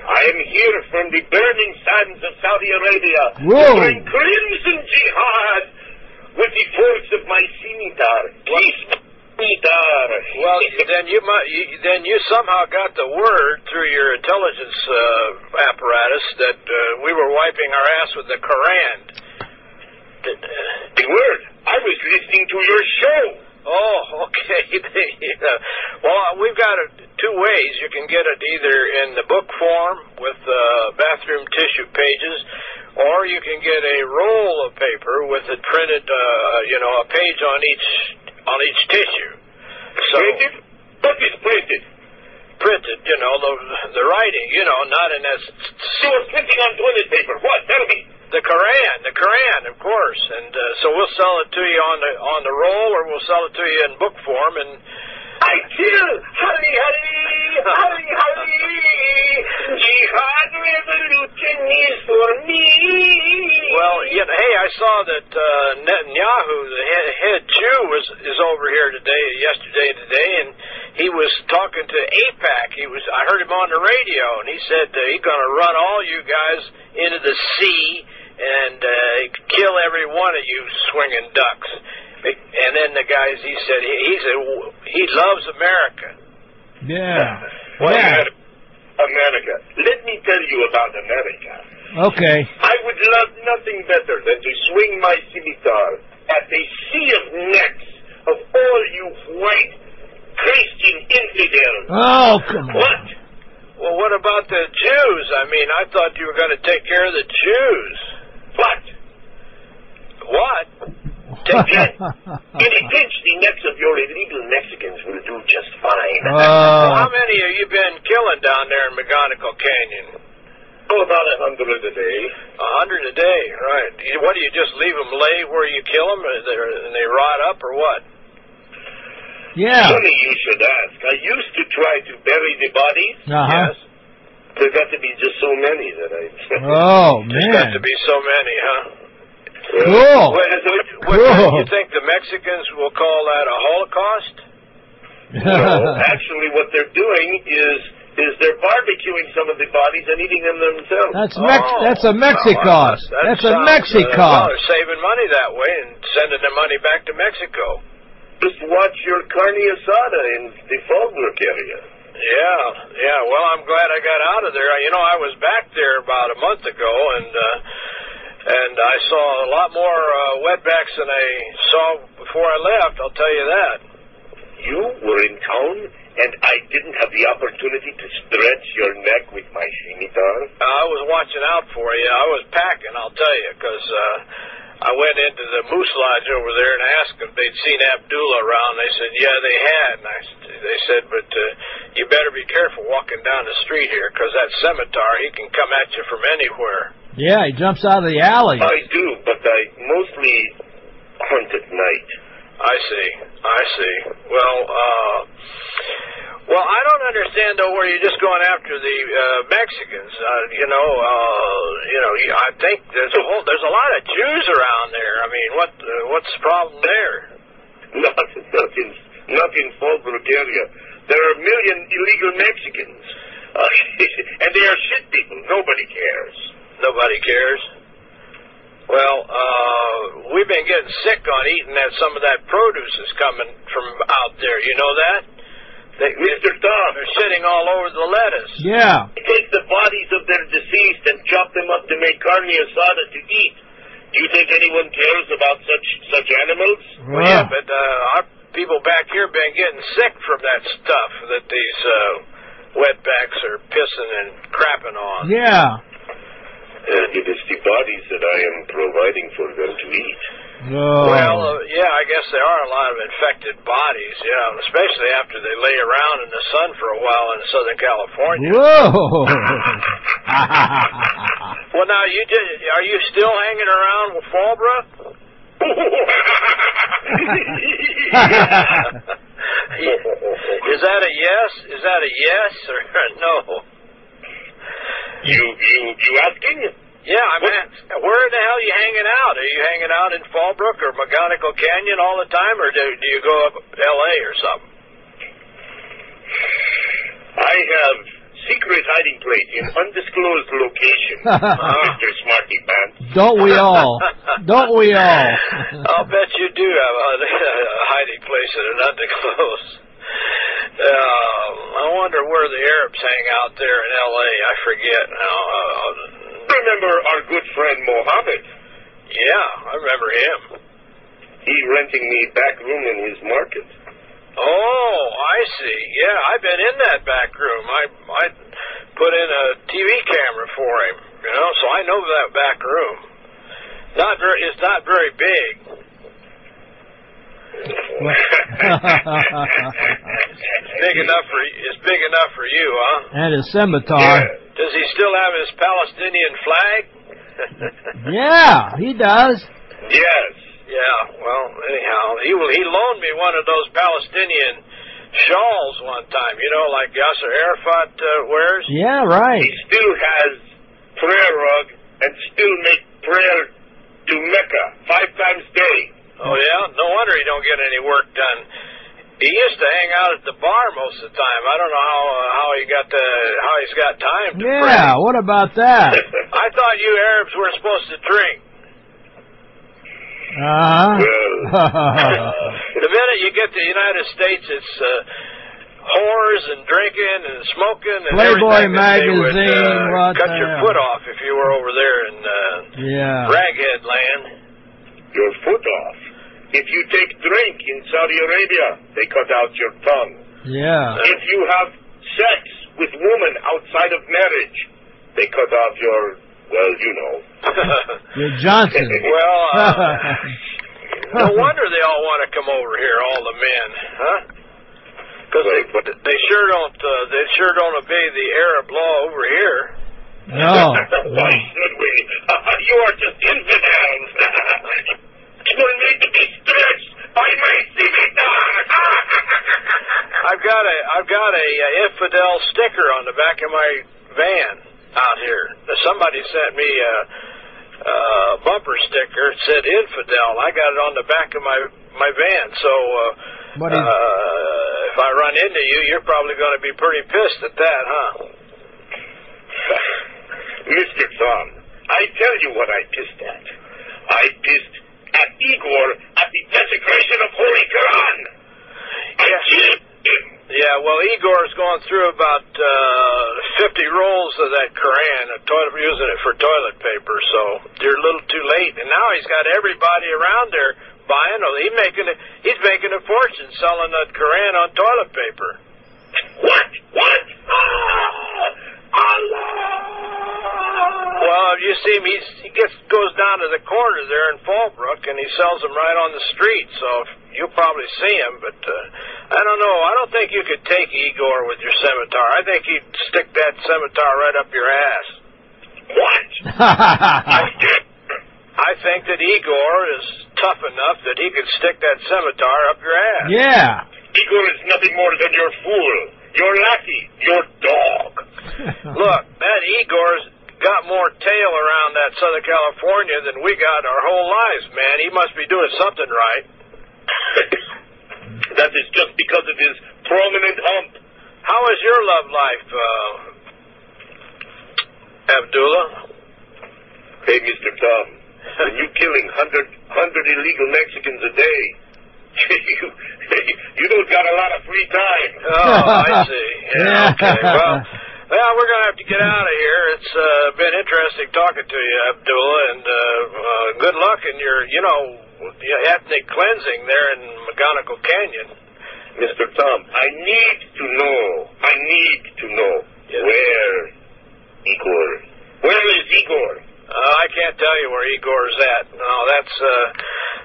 I am here from the burning sands of Saudi Arabia Whoa. to bring crimson jihad with the force of my scimitar. Peace. Well, then you might you, then you somehow got the word through your intelligence uh, apparatus that uh, we were wiping our ass with the Koran. Uh, the word. I was listening to your show. Oh, okay. Well, we've got it two ways. You can get it either in the book form with uh, bathroom tissue pages, or you can get a roll of paper with it printed, uh, you know, a page on each on each tissue. So Printed? What is printed? printed, you know, the the writing, you know, not in as So was printing on toilet paper. What? Tell me. the Koran, the Koran, of course. And uh, so we'll sell it to you on the on the roll, or we'll sell it to you in book form, and I kill. Hurry, hurry, hurry, hurry. Jihad revolution is for me. Well, know, hey, I saw that uh, Netanyahu, the head, head Jew, was is over here today, yesterday, today, and he was talking to AIPAC. He was, I heard him on the radio, and he said uh, he's going to run all you guys into the sea and uh, kill every one of you swinging ducks. And then the guys, he said, he, he said he loves America. Yeah. Well, Yeah. America. Let me tell you about America. Okay. I would love nothing better than to swing my scimitar at the sea of necks of all you white Christian infidels. Oh, come on. What? Well, what about the Jews? I mean, I thought you were going to take care of the Jews. What? What? Take that. In a pinch, the necks of your illegal Mexicans will do just fine. Well, how many have you been killing down there in McGonigle Canyon? oh, about a hundred a day. A hundred a day, right? You- What do you just leave them lay where you kill them, and they and they rot up, or what? yeah. Funny you should ask. I used to try to bury the bodies. Uh-huh. Yes, There got to be just so many that I. Oh, man. there's got to be so many, huh? Cool. What, what, what, Cool. You think the Mexicans will call that a Holocaust? no, actually, what they're doing is is they're barbecuing some of the bodies and eating them themselves. That's Mex. Oh, That's a well, Mexicos. that That's a sounds, uh, well, they're saving money that way and sending the money back to Mexico. Just watch your carne asada in the Fallbrook area. Yeah, yeah. Well, I'm glad I got out of there. You know, I was back there about a month ago, and uh, and I saw a lot more uh, wetbacks than I saw before I left. I'll tell you that. You were in town, and I didn't have the opportunity to stretch your neck with my scimitar. I was watching out for you. I was packing. I'll tell you, because uh, I went into the Moose Lodge over there and asked if they'd seen Abdullah around. They said, yeah, they had. And I, they said, but uh, you better be careful walking down the street here, because that scimitar, he can come at you from anywhere. Yeah, he jumps out of the alley. I do, but I mostly hunt at night. I see. I see. Well, uh, well, I don't understand though where you're just going after the uh, Mexicans. Uh, you know, uh, you know, I think there's a whole there's a lot of Jews around there. I mean, what uh, what's the problem there? Not, not in, not in Fallbrook area. There are a million illegal Mexicans. Uh, and they are shit people. Nobody cares. Nobody cares. Well, uh, we've been getting sick on eating that some of that produce is coming from out there. You know that? They, Mr. Tom, they're sitting all over the lettuce. Yeah. They take the bodies of their deceased and chop them up to make carne asada to eat. Do you think anyone cares about such such animals? Well, yeah, but uh, our people back here been getting sick from that stuff that these uh, wetbacks are pissing and crapping on. Yeah. And it is the bodies that I am providing for them to eat. Oh. Well, uh, yeah, I guess there are a lot of infected bodies, yeah, especially after they lay around in the sun for a while in Southern California. Whoa. Well, now you did. Are you still hanging around with Fallbrook? Is that a yes? Is that a yes or a no? You you you asking? Yeah, I mean, where the hell are you hanging out? Are you hanging out in Fallbrook or McGonigle Canyon all the time, or do, do you go up L.A. or something? I have secret hiding place in undisclosed location, Mr. Smarty Pants. Don't we all? Don't we all? I'll bet you do have a, a hiding place in an undisclosed. Uh, I wonder where the Arabs hang out there in L.A. I forget now. Uh, Remember our good friend Mohammed? yeah, I remember him. He renting me back room in his market. Oh, I see. Yeah, I've been in that back room. I I put in a TV camera for him, you know, so I know that back room. Not very. It's not very big. It's big enough for it's big enough for you, huh? and his scimitar. Does he still have his Palestinian flag? Yeah, he does. Yes. yeah. Well, anyhow, he will. He loaned me one of those Palestinian shawls one time. You know, like Yasser Arafat uh, wears. Yeah, right. He still has prayer rug and still make prayer to Mecca five times a day. Oh yeah, no wonder he don't get any work done. He used to hang out at the bar most of the time. I don't know how uh, how he got the how he's got time to pray. Yeah, what about that? I thought you Arabs were supposed to drink. Uh-huh. The minute you get to the United States, it's uh, whores and drinking and smoking and Playboy everything that they would, magazine, uh, cut your hell? foot off if you were over there in uh, yeah. Raghead land. Your foot off. If you take drink in Saudi Arabia, they cut out your tongue. Yeah. If you have sex with woman outside of marriage, they cut off your, well, you know. Your Johnson. well, uh, no wonder they all want to come over here, all the men, huh? Because they they sure don't uh, they sure don't obey the Arab law over here. No. Why should we? you are just infidels. You were made to be stretched by my scimitar. I've got a I've got a, uh infidel sticker on the back of my van out here. Somebody sent me a, a bumper sticker. It said infidel. I got it on the back of my my van. So uh, What is- uh, if I run into you, you're probably going to be pretty pissed at that, huh? Mr. Tom, I tell you what I pissed at. I pissed at Igor at the desecration of Holy Quran. Yeah. Yeah, well, Igor's going through about uh, 50 rolls of that Koran, a toilet, using it for toilet paper. So you're a little too late, and now he's got everybody around there buying. Oh, he's making a, he's making a fortune selling that Koran on toilet paper. What? What? Ah, Allah! Well, you see him, he's, he gets goes down to the corner there in Fallbrook, and he sells them right on the street. So you'll probably see him, but uh, I don't know. I don't think you could take Igor with your scimitar. I think he'd stick that scimitar right up your ass. What? I think that Igor is tough enough that he could stick that scimitar up your ass. yeah. Igor is nothing more than your fool, your lackey, your dog. Look, that Igor's got more tail around that Southern California than we got our whole lives, man. He must be doing something right. that is just because of his prominent hump. How is your love life, uh, Abdullah? Hey, Mr. Tom, when you killing hundred hundred illegal Mexicans a day, you you don't got a lot of free time. Oh, I see. Yeah, okay. Well, well, we're going to have to get out of here. It's uh, been interesting talking to you, Abdullah, and uh, uh, good luck in your, you know, your ethnic cleansing there in McGonigle Canyon. Mr. Tom, I need to know, I need to know Yes. where Igor, where is Igor? Uh, I can't tell you where Igor's at. No, that's uh,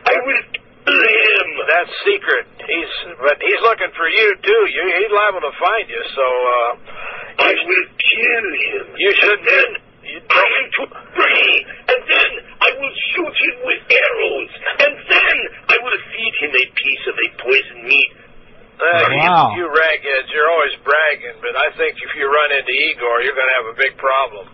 I will kill him. that's secret. He's but he's looking for you too. You he's liable to find you. So uh, I will kill him. you should And then You I am to pray, and then I will shoot him with arrows, and then I will feed him a piece of a poisoned meat. Uh, Wow. you, you ragheads, you're always bragging, but I think if you run into Igor, you're going to have a big problem.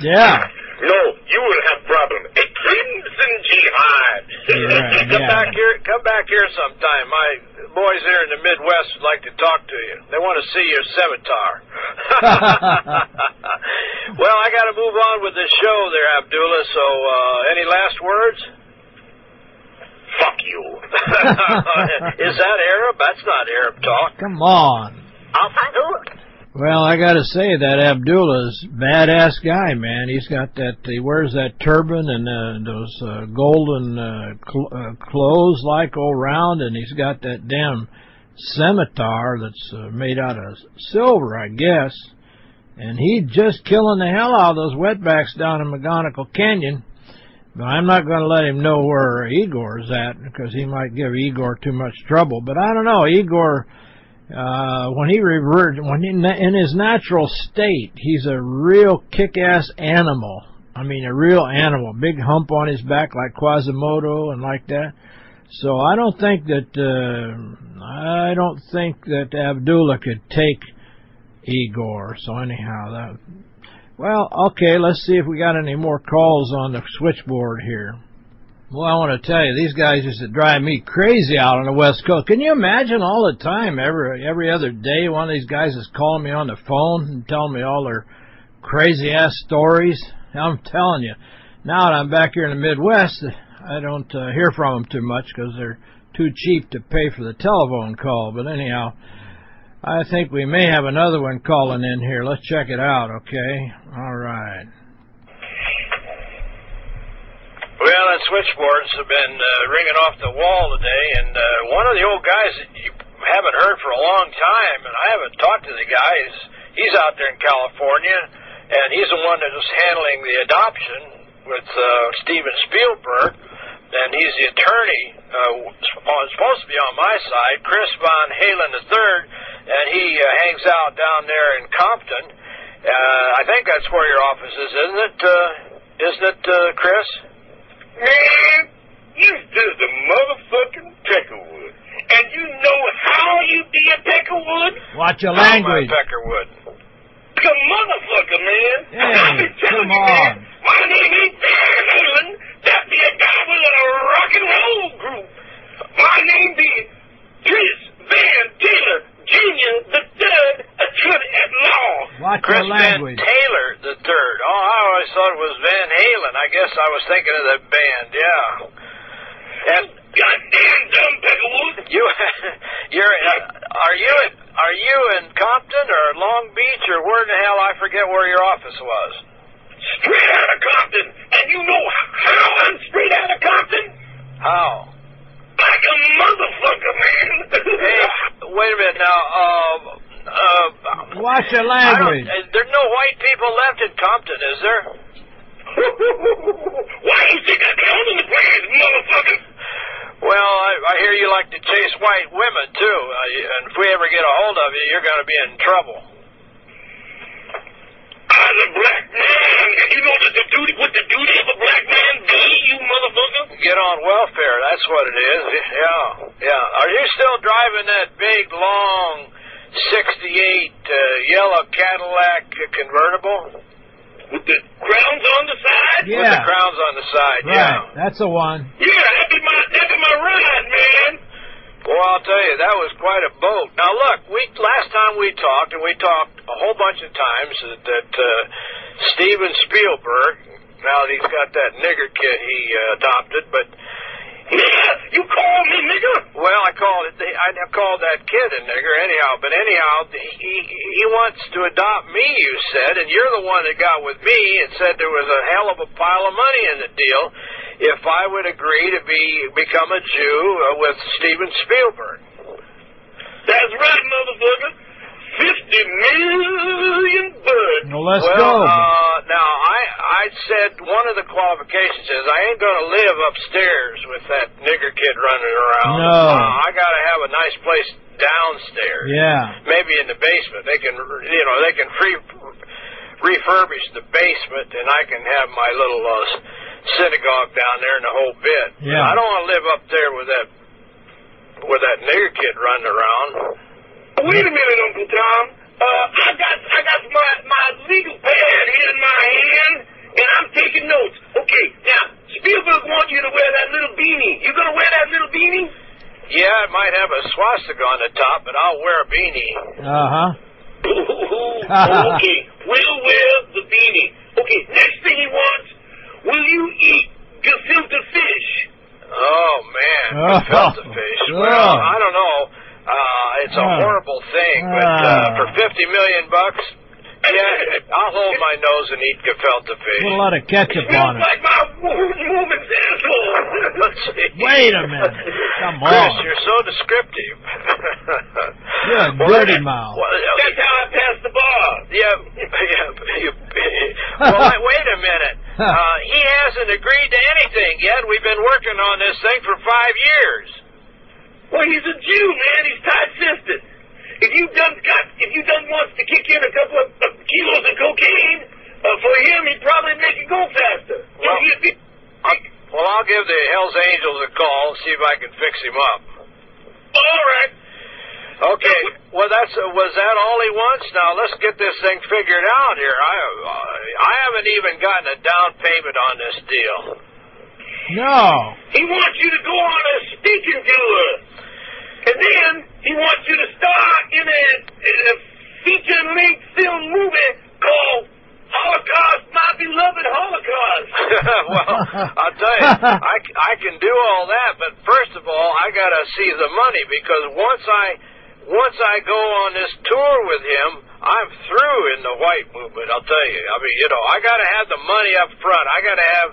Yeah. No, you will have problem. A crimson jihad. Yeah, Come yeah. back here. Come back here sometime. My boys there in the Midwest would like to talk to you. They want to see your scimitar. well, I got to move on with this show there, Abdullah. So, uh, any last words? Fuck you. Is that Arab? That's not Arab talk. Come on. Well, I got to say that Abdullah's badass guy, man. He's got that. He wears that turban and uh, those uh, golden uh, cl- uh, clothes like all round, and he's got that damn scimitar that's uh, made out of silver, I guess. And he's just killing the hell out of those wetbacks down in McGonigle Canyon. But I'm not going to let him know where Igor's at because he might give Igor too much trouble. But I don't know, Igor uh, when he revert, when in, in his natural state, he's a real kick-ass animal. I mean, a real animal, big hump on his back like Quasimodo and like that. So I don't think that uh, I don't think that Abdullah could take Igor. So anyhow, that well, okay. Let's see if we got any more calls on the switchboard here. Well, I want to tell you, these guys used to drive me crazy out on the West Coast. Can you imagine all the time, every every other day, one of these guys is calling me on the phone and telling me all their crazy ass stories? I'm telling you. Now that I'm back here in the Midwest, I don't uh, hear from them too much because they're too cheap to pay for the telephone call. But anyhow, I think we may have another one calling in here. Let's check it out, okay? All right. Well, the switchboards have been uh, ringing off the wall today, and uh, one of the old guys that you haven't heard for a long time, and I haven't talked to the guy. He's, he's out there in California, and he's the one that was handling the adoption with uh, Steven Spielberg, and he's the attorney uh, supposed to be on my side, Chris Von Halen III, and he uh, hangs out down there in Compton. Uh, I think that's where your office is, isn't it? Uh, isn't it, uh, Chris? Man, you just a motherfucking peckerwood. And you know how you be a peckerwood? Watch your language. my Peckerwood. The motherfucker, man. Hey, I've been telling come you, man. on. My name ain't Van Halen. That be a guy with a rock and roll group. My name be Chris Van Taylor Jr. the third attorney at law. Watch Chris your Van. Taylor the third. Oh, I always thought it was Van Halen. I guess I was thinking of that band. Yeah. And Goddamn dumb peckerwood. you, you're, uh, are you, in, are you in Compton or Long Beach or where in the hell? I forget where your office was. Straight out of Compton. And you know how I'm straight out of Compton? How? Like a motherfucker, man. Hey, wait a minute now. Uh, uh, Watch your language. uh, there's no white people left in Compton, is there? Why you think I count on the plans, motherfucker? Well, I, I hear you like to chase white women too, uh, and if we ever get a hold of you, you're going to be in trouble. I'm a black man. You know what the duty, what the duty of a black man be, you motherfucker? Get on welfare. That's what it is. Yeah, yeah. Are you still driving that big, long, '68 uh, yellow Cadillac convertible With the crowns on the side? with the Yeah. crowns on the side? Right. Yeah. That's the one. Yeah, that be my, that be my ride, man. Well, I'll tell you, that was quite a boat. Now, look, we last time we talked, and we talked a whole bunch of times that, that uh, Steven Spielberg, now that he's got that nigger kid he uh, adopted, but you call me nigger? Well, I called it. I called that kid a nigger, anyhow. But anyhow, he he wants to adopt me. You said, and you're the one that got with me and said there was a hell of a pile of money in the deal if I would agree to be become a Jew uh, with Steven Spielberg. That's right, motherfucker. Fifty million bucks. Well, let's well, go. Uh, now I I said one of the qualifications is I ain't going to live upstairs with that nigger kid running around. No. Uh, I got to have a nice place downstairs. yeah. Maybe in the basement. They can you know they can free refurbish the basement and I can have my little uh, synagogue down there and the whole bit. Yeah. I don't want to live up there with that with that nigger kid running around. Wait a minute, Uncle Tom. Uh, I got I got my my legal pad here in my hand, and I'm taking notes. Okay, now Spielberg wants you to wear that little beanie. You gonna wear that little beanie? Yeah, it might have a swastika on the top, but I'll wear a beanie. Uh huh. okay, we'll wear the beanie. Okay, next thing he wants, will you eat gefilte fish? Oh man, Oh. gefilte fish. Oh. Well, I don't know. Uh, it's a Oh. horrible thing, but uh, for fifty million bucks, yeah, I'll hold my nose and eat gefilte fish. Put a lot of ketchup Smells on it. like my woman's asshole. Wait a minute. Come Chris, on. you're so descriptive. You're a dirty that- mouth. Well, That's how I pass the bar. yeah, yeah. you- well, wait, wait a minute. Uh, he hasn't agreed to anything yet. We've been working on this thing for five years. Well, he's a Jew, man. He's tight-fisted. If you done got, if you done wants to kick in a couple of uh, kilos of cocaine, uh, for him, he'd probably make it go faster. Well- He'd be- I'll- well, I'll give the Hell's Angels a call, see if I can fix him up. all right. Okay. Well, that's uh, was that all he wants? Now let's get this thing figured out here. I uh, I haven't even gotten a down payment on this deal. No. He wants you to go on a speaking tour, and then he wants you to star in a, in a feature-length film movie called Holocaust, My Beloved Holocaust. well, I'll tell you, I, I can do all that, but first of all, I gotta see the money because once I once I go on this tour with him, I'm through in the white movement. I'll tell you. I mean, you know, I gotta have the money up front. I gotta have.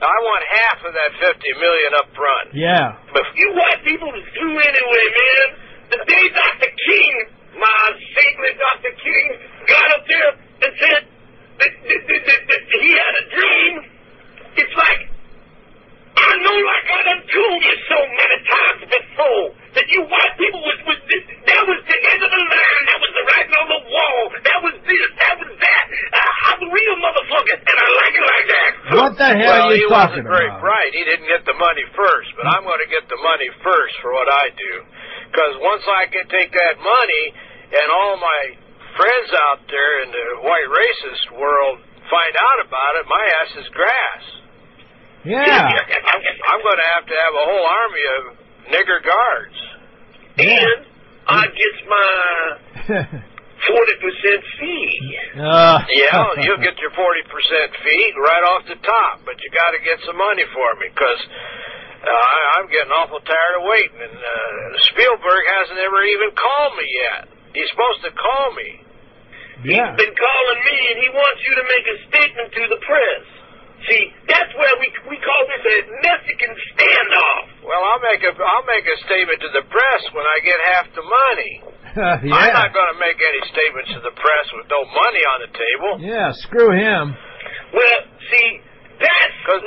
I want half of that fifty million up front. Yeah. But you white people is through anyway, man. The day Dr. King, my saintly Dr. King, got up there and said that, that, that, that he had a dream, it's like, I know like I done told you so many times before, that you white people was, was that was the end of the line, that was the writing on the wall, that was this, that was that. Uh, I'm a real motherfucker, and I like it like that. What the hell well, are he you talking wasn't very about? bright. He didn't get the money first, but I'm going to get the money first for what I do. Because once I can take that money and all my friends out there in the white racist world find out about it, my ass is grass. Yeah. I'm, I'm going to have to have a whole army of nigger guards. And I get my forty percent fee. uh, Yeah, you'll get your 40% fee right off the top, but you got to get some money for me because uh, I- I'm getting awful tired of waiting. And uh, Spielberg hasn't ever even called me yet. He's supposed to call me. yeah. He's been calling me, and he wants you to make a statement to the press. See, that's where we we call this a Mexican standoff. Well, I'll make a I'll make a statement to the press when I get half the money. I'm not going to make any statements to the press with no money on the table. Yeah, screw him. Well, see, that's Because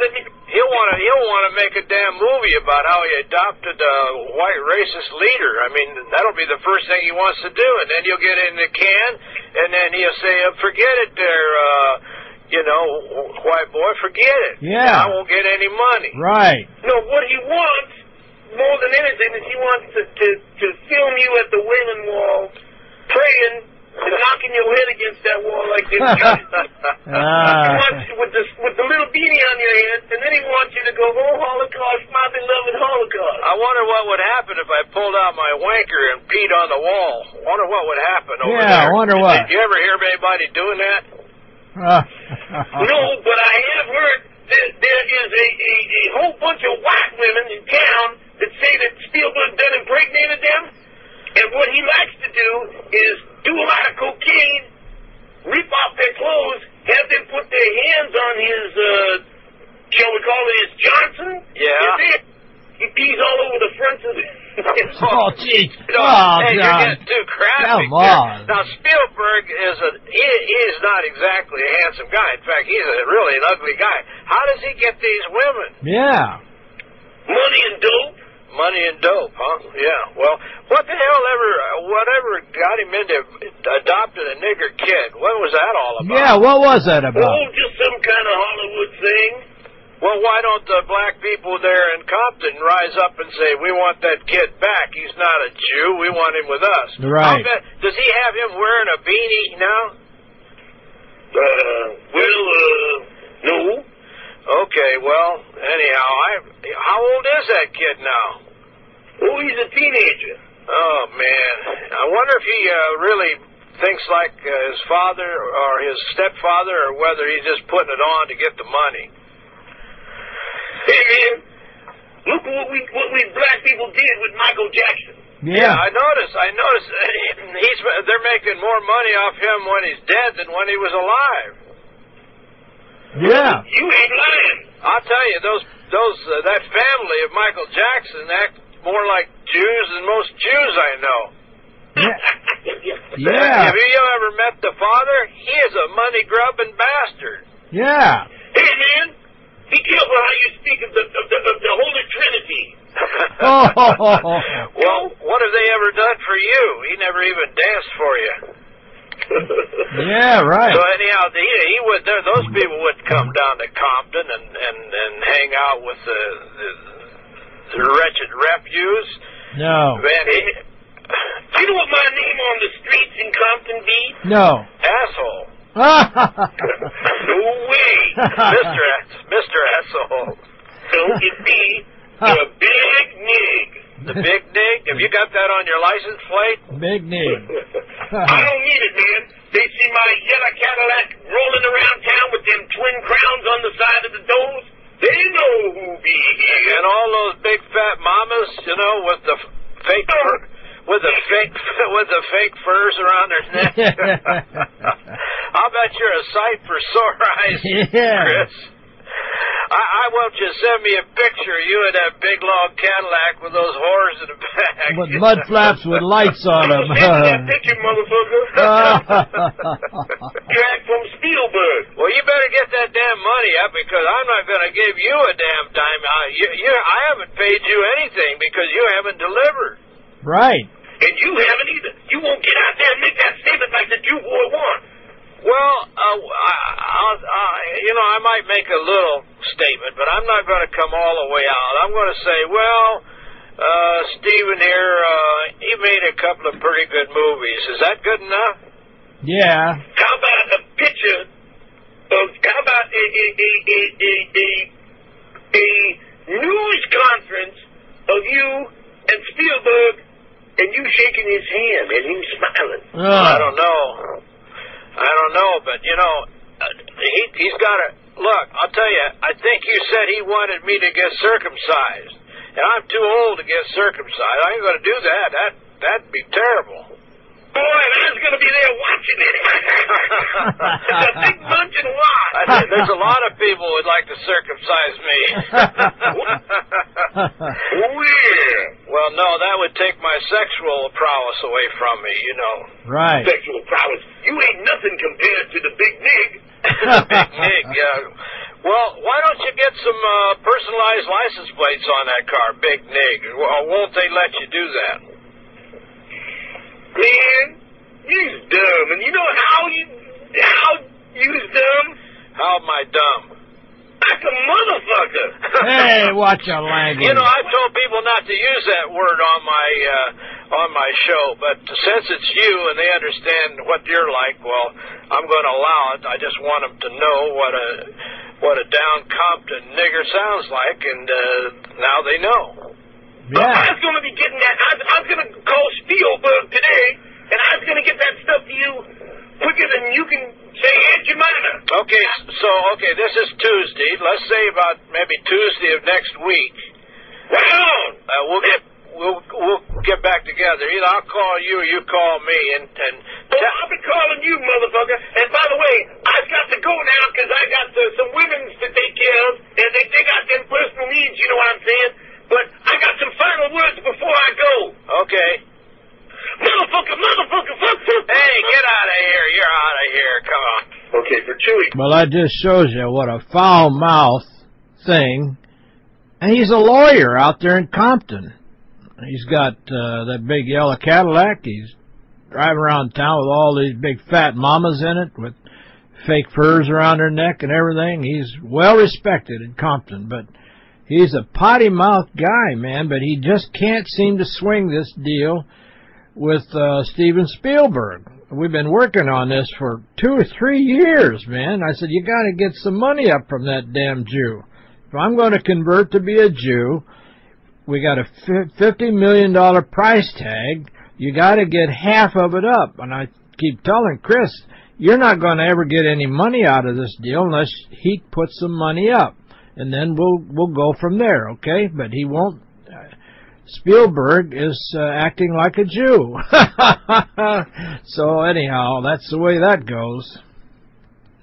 he'll want to he'll want to make a damn movie about how he adopted a white racist leader. I mean, that'll be the first thing he wants to do, and then you'll get in the can, and then he'll say, uh, "Forget it, there, uh, you know, white boy, forget it. Yeah. I won't get any money." Right. No, what he wants more than anything is he wants to to, to film you at the Wailing Wall, praying and knocking your head against that wall like this. He Ah. wants you with the with the little beanie on your head, and then he wants you to go, "Oh Holocaust, my beloved Holocaust." I wonder what would happen if I pulled out my wanker and peed on the wall. Wonder what would happen over Yeah, there. I wonder what. Did you ever hear of anybody doing that? No, but I have heard there, there is a, a, a whole bunch of white women in town that say that Spielberg done impregnated them. And what he likes to do is do a lot of cocaine, rip off their clothes, have them put their hands on his, uh, shall we call it his Johnson? Yeah. And he pees all over the front of it. Oh, gee. You know, Oh, hey, you're getting too graphic. Come on. Now Spielberg is a he, he is not exactly a handsome guy. In fact, he's a really an ugly guy. How does he get these women? Yeah. Money and dope. Money and dope, huh? Yeah. Well, what the hell ever, whatever got him into adopting a nigger kid? What was that all about? Yeah, what was that about? Oh, just some kind of Hollywood thing. Well, why don't the black people there in Compton rise up and say, "We want that kid back. He's not a Jew. We want him with us." Right. Bet- does he have him wearing a beanie now? Uh, well, uh, no. Okay. Well, anyhow, I. How old is that kid now? Oh, he's a teenager. Oh man, I wonder if he uh, really thinks like uh, his father or his stepfather, or whether he's just putting it on to get the money. Hey, man, look what we what we black people did with Michael Jackson. Yeah. I noticed. I noticed. He's they're making more money off him when he's dead than when he was alive. Yeah. You ain't lying. I'll tell you, those those uh, that family of Michael Jackson act more like Jews than most Jews I know. Yeah. Yeah. Have you ever met the father? He is a money grubbing bastard. Yeah. Hey, man, be careful how you speak of the of the, of the Holy Trinity. Oh. well, what have they ever done for you? He never even danced for you. Yeah, right. So anyhow, he, he would. There, those people would come down to Compton and and and hang out with the the, the wretched refuse. No. Man, he, Do you know what my name on the streets in Compton be? No. asshole, No way. Mister Ass- Mister Asshole, So it be the big nig. the big nig. Have you got that on your license plate? Big nig. I don't need it, man. They see my yellow Cadillac rolling around town with them twin crowns on the side of the doors. They know who be here. And all those big fat mamas, you know, with the f- fake oh, fur, with the fake with the fake furs around their neck. I'll bet you're a sight for sore eyes, Yeah. Chris. I, I want you to send me a picture of you in that big long Cadillac with those whores in the back. With mud flaps with lights on them. That picture, motherfucker. Track from Spielberg. well, you better get that damn money up because I'm not going to give you a damn dime. I, you, you, I haven't paid you anything because you haven't delivered. Right. And you haven't either. You won't get out there and make that statement like the Jew boy wants. Well, uh, I, I'll, I, you know, I might make a little statement, but I'm not going to come all the way out. I'm going to say, well, uh, Stephen here, uh, he made a couple of pretty good movies. Is that good enough? Yeah. How about a picture of, how about a, a, a, a, a, a, a news conference of you and Spielberg and you shaking his hand and him smiling? I Uh, don't know. I don't know, but you know, uh, he he's got a look. I'll tell you. I think you said he wanted me to get circumcised, and I'm too old to get circumcised. I ain't going to do that. That that'd be terrible. Boy, and I was going to be there watching it. it's a big bunch and watch. I think there's a lot of people who'd like to circumcise me. Oh, well, no, that would take my sexual prowess away from me. You know, right. Sexual prowess. You ain't nothing compared to the big nig. big nig. Yeah. Well, why don't you get some uh, personalized license plates on that car, Big Nig? Or won't they let you do that? Man, you's dumb. And you know how you, how you's dumb? How am I dumb? Like a motherfucker. Hey, watch your language. You know, I've told people not to use that word on my uh, on my show, but since it's you and they understand what you're like, well, I'm going to allow it. I just want them to know what a what a down Compton nigger sounds like, and uh, now they know. I yeah. was going to be getting that. I, I was going to call Spielberg today, and I was going to get that stuff to you quicker than you can say, Aunt Jemima. Okay, so okay, this is Tuesday. Let's say about maybe Tuesday of next week. Well, Uh, we'll get we'll we'll get back together. Either I'll call you or you call me, and and well, I'll be calling you, motherfucker. And by the way, I've got to go now because I got uh, some women's to take care of, and they, they got them personal needs, you know what I'm saying? But I got some final words before I go. okay. Motherfucker, motherfucker, fuck, fuck. Hey, get out of here! You're out of here. Come on. Okay, for Chewy. Well, that just shows you what a foul mouth thing. And he's a lawyer out there in Compton. He's got uh, that big yellow Cadillac. He's driving around town with all these big fat mamas in it with fake furs around their neck and everything. He's well respected in Compton, but he's a potty mouth guy, man. But he just can't seem to swing this deal with uh, Steven Spielberg. We've been working on this for two or three years, man. I said, you got to get some money up from that damn Jew. If I'm going to convert to be a Jew, we got a $50 million price tag. You got to get half of it up. And I keep telling Chris, you're not going to ever get any money out of this deal unless he puts some money up. And then we'll we'll go from there, okay? But he won't Spielberg is uh, acting like a Jew. so anyhow, that's the way that goes.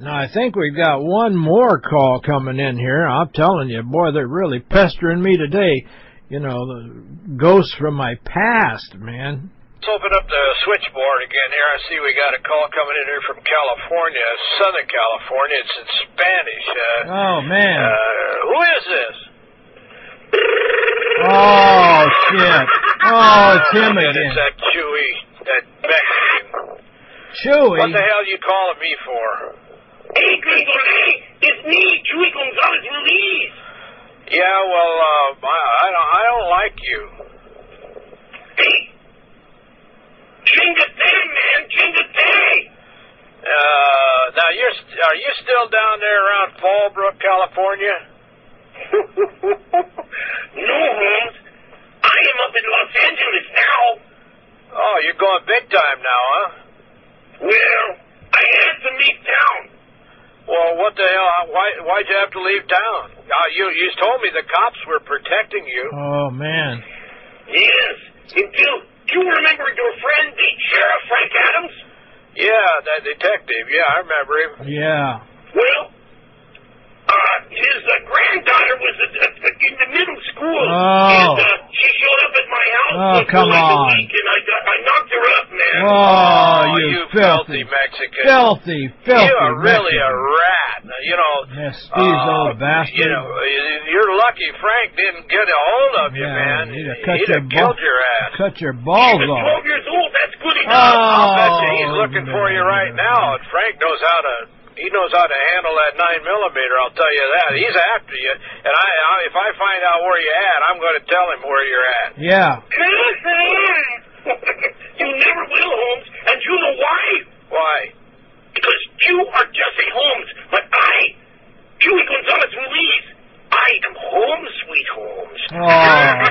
Now I think we've got one more call coming in here. I'm telling you, boy, they're really pestering me today. You know, the ghosts from my past, man. Let's open up the switchboard again here. I see we got a call coming in here from California, Southern California. It's in Spanish. Uh, Oh man. uh, who is this? Oh shit. Oh, it's him Man, again. It's that Chewy, that Mexican. Chewy. What the hell are you calling me for? Hey, Gringo, hey, it's me, Chewy Gonzalez Ruiz. Yeah, well, uh, I, I don't, I don't like you. Hey, Chinga Day, man, Chinga Day. Uh, now you're, st- are you still down there around Fallbrook, California? no, Holmes. I am up in Los Angeles now. Oh, you're going big time now, huh? Well, I had to leave town. Well, what the hell? Why, why'd you have to leave town? Uh, you, you told me the cops were protecting you. Oh man. Yes, until you remember your friend, the Sheriff Frank Adams? Yeah, that detective. Yeah, I remember him. Yeah. Well, uh, his uh, granddaughter was at, at, at, in the middle school. Oh. And uh, she showed up at my house Oh, come on. week, and I, got, I knocked her up, man. Oh, you, you filthy, Mexican. filthy, filthy. you are really a rat. You know. Yeah, Steve's uh, old bastard. You know, you're lucky Frank didn't get a hold of you, Yeah, man. he'd have cut He'd your have killed your ass. Cut your balls off. 12 years old. That's good Oh. enough. I'll bet you he's Oh, looking for you right now, and Frank knows how to. He knows how to handle that nine millimeter. I'll tell you that. He's after you, and I, I if I find out where you're at, I'm going to tell him where you're at. Yeah. you never will, Holmes. And you know why? Why? Because you are Jesse Holmes, but I, Huey Gonzalez Ruiz, I am home, sweet Holmes. Oh. Now,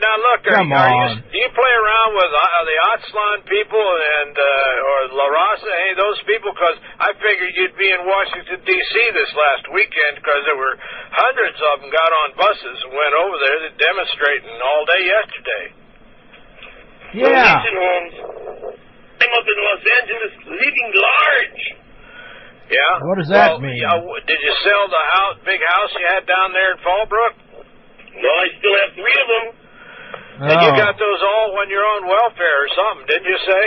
now look, are, Come are you, do you play around with uh, the Aztlan people and uh, or La Raza, any of those people? Because I figured you'd be in Washington D.C. this last weekend because there were hundreds of them got on buses and went over there to demonstrating all day yesterday. Yeah. Holmes. I'm up in Los Angeles living large. Yeah. What does that Well, mean? yeah, did you sell the house, big house you had down there in Fallbrook? No, I still have three of them. And you Oh. got those all on your own welfare or something, didn't you say?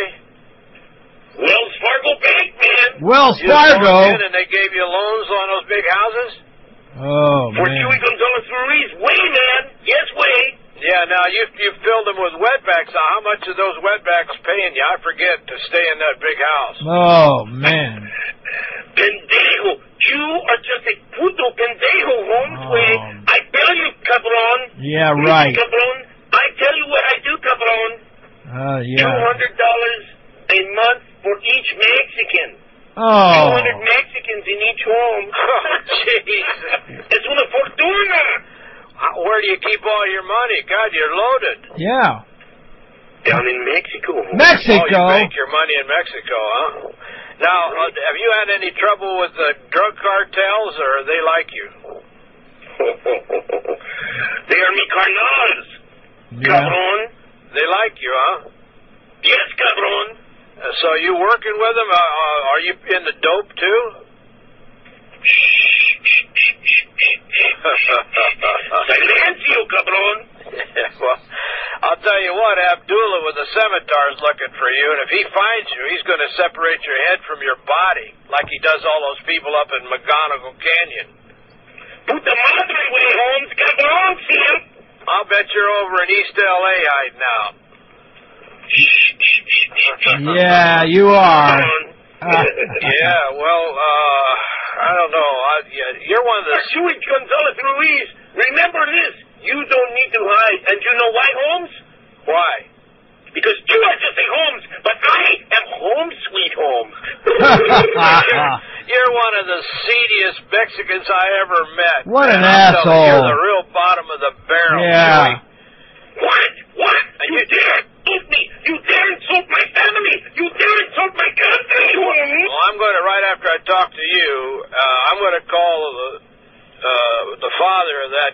Wells Fargo Bank, man. Wells You Fargo. and they gave you loans on those big houses? Oh For man. Huey Gonzalez Ruiz. Way, man. Yes, way. Yeah, now you you filled them with wetbacks. Now, how much are those wetbacks paying you? I forget to stay in that big house. Oh man. Pendejo. You are just a puto pendejo, Holmes. Oh. Way. I tell you, cabron. Yeah, Listen, right. Cabron. I tell you what I do, cabron. Uh, Two yeah. hundred dollars a month for each Mexican. Two Oh. hundred Mexicans in each home. Oh, jeez. es una fortuna. How- Where do you keep all your money? God, you're loaded. Yeah. Down in Mexico. Mexico. Oh, you Mexico. bank your money in Mexico, huh? Now, uh, have you had any trouble with the drug cartels, or they like you? they are mi carnals, cabron. They like you, huh? Yes, cabron. Uh, so you working with them? Uh, uh, are you into dope too? Silencio, cabron. well, I'll tell you what, Abdullah with the scimitar's looking for you, and if he finds you, he's going to separate your head from your body, like he does all those people up in McGonigle Canyon. Puta madre, way, Holmes, cabron, Sam. I'll bet you're over in East L.A. hiding out. Yeah, you are. yeah, well, uh, I don't know. I, yeah, you're one of the. Shuey Gonzalez Ruiz, remember this. You don't need to hide. And you know why, Holmes? Why? Because you are just a Holmes, but I am home sweet Holmes. You're one of the seediest Mexicans I ever met. What an man. I'm you, asshole. You're the real bottom of the barrel. Yeah. Joey. what? What? You dare insult me? You dare insult my family? You dare insult my country, Well, I'm going to right after I talk to you. Uh, I'm going to call the uh, the father of that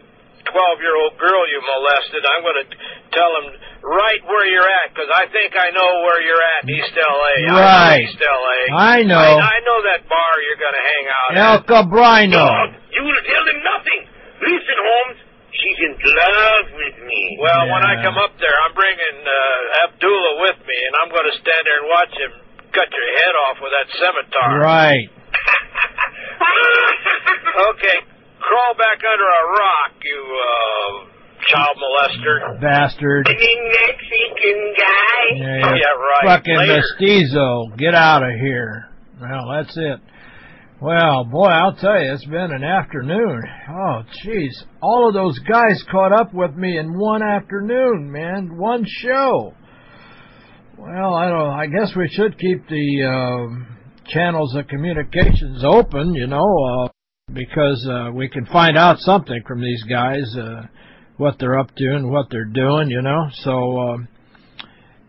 12 year old girl you molested. I'm going to tell him right where you're at because I think I know where you're at in East L.A. I'm from Right. East L.A. I know. I, I know that bar you're going to hang out El at. Cabrino. Dog, you will tell him nothing. Listen, Holmes. She's in love with me. Well, when I come up there, I'm bringing uh, Abdullah with me, and I'm going to stand there and watch him cut your head off with that scimitar. Right. Okay, crawl back under a rock, you uh, child molester. Bastard. The Mexican guy. Yeah, Oh, yeah, right. Fucking Later. mestizo. Get out of here. Well, that's it. Well, boy, I'll tell you, it's been an afternoon. Oh, jeez. All of those guys caught up with me in one afternoon, man. One show. Well, I don't. I guess we should keep the um channels of communications open, you know, uh, because uh, we can find out something from these guys, uh, what they're up to and what they're doing, you know. So. Um,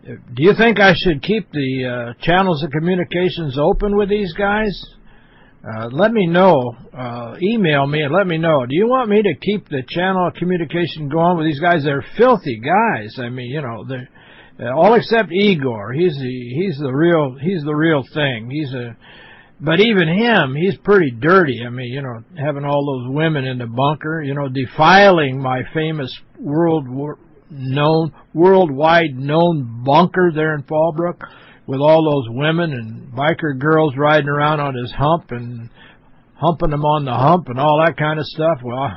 do you think I should keep the uh, channels of communications open with these guys? Uh, let me know. Uh, email me and let me know. Do you want me to keep the channel of communication going with these guys? They're filthy guys. I mean, you know, they're uh, all except Igor. He's the he's the real he's the real thing. He's a but even him, he's pretty dirty. I mean, you know, having all those women in the bunker, you know, defiling my famous world war, known worldwide known bunker there in Fallbrook with all those women and biker girls riding around on his hump and humping them on the hump and all that kind of stuff. Well,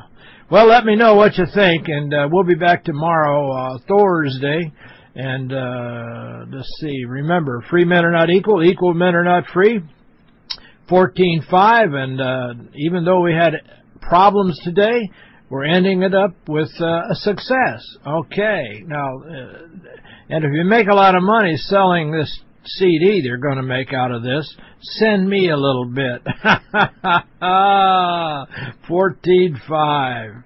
well, let me know what you think, and uh, we'll be back tomorrow, uh, Thursday. And uh, let's see. Remember, free men are not equal. Equal men are not free. Fourteen five, and uh, even though we had problems today, we're ending it up with uh, a success. Okay, now, uh, and if you make a lot of money selling this CD they're going to make out of this, send me a little bit. Fourteen five.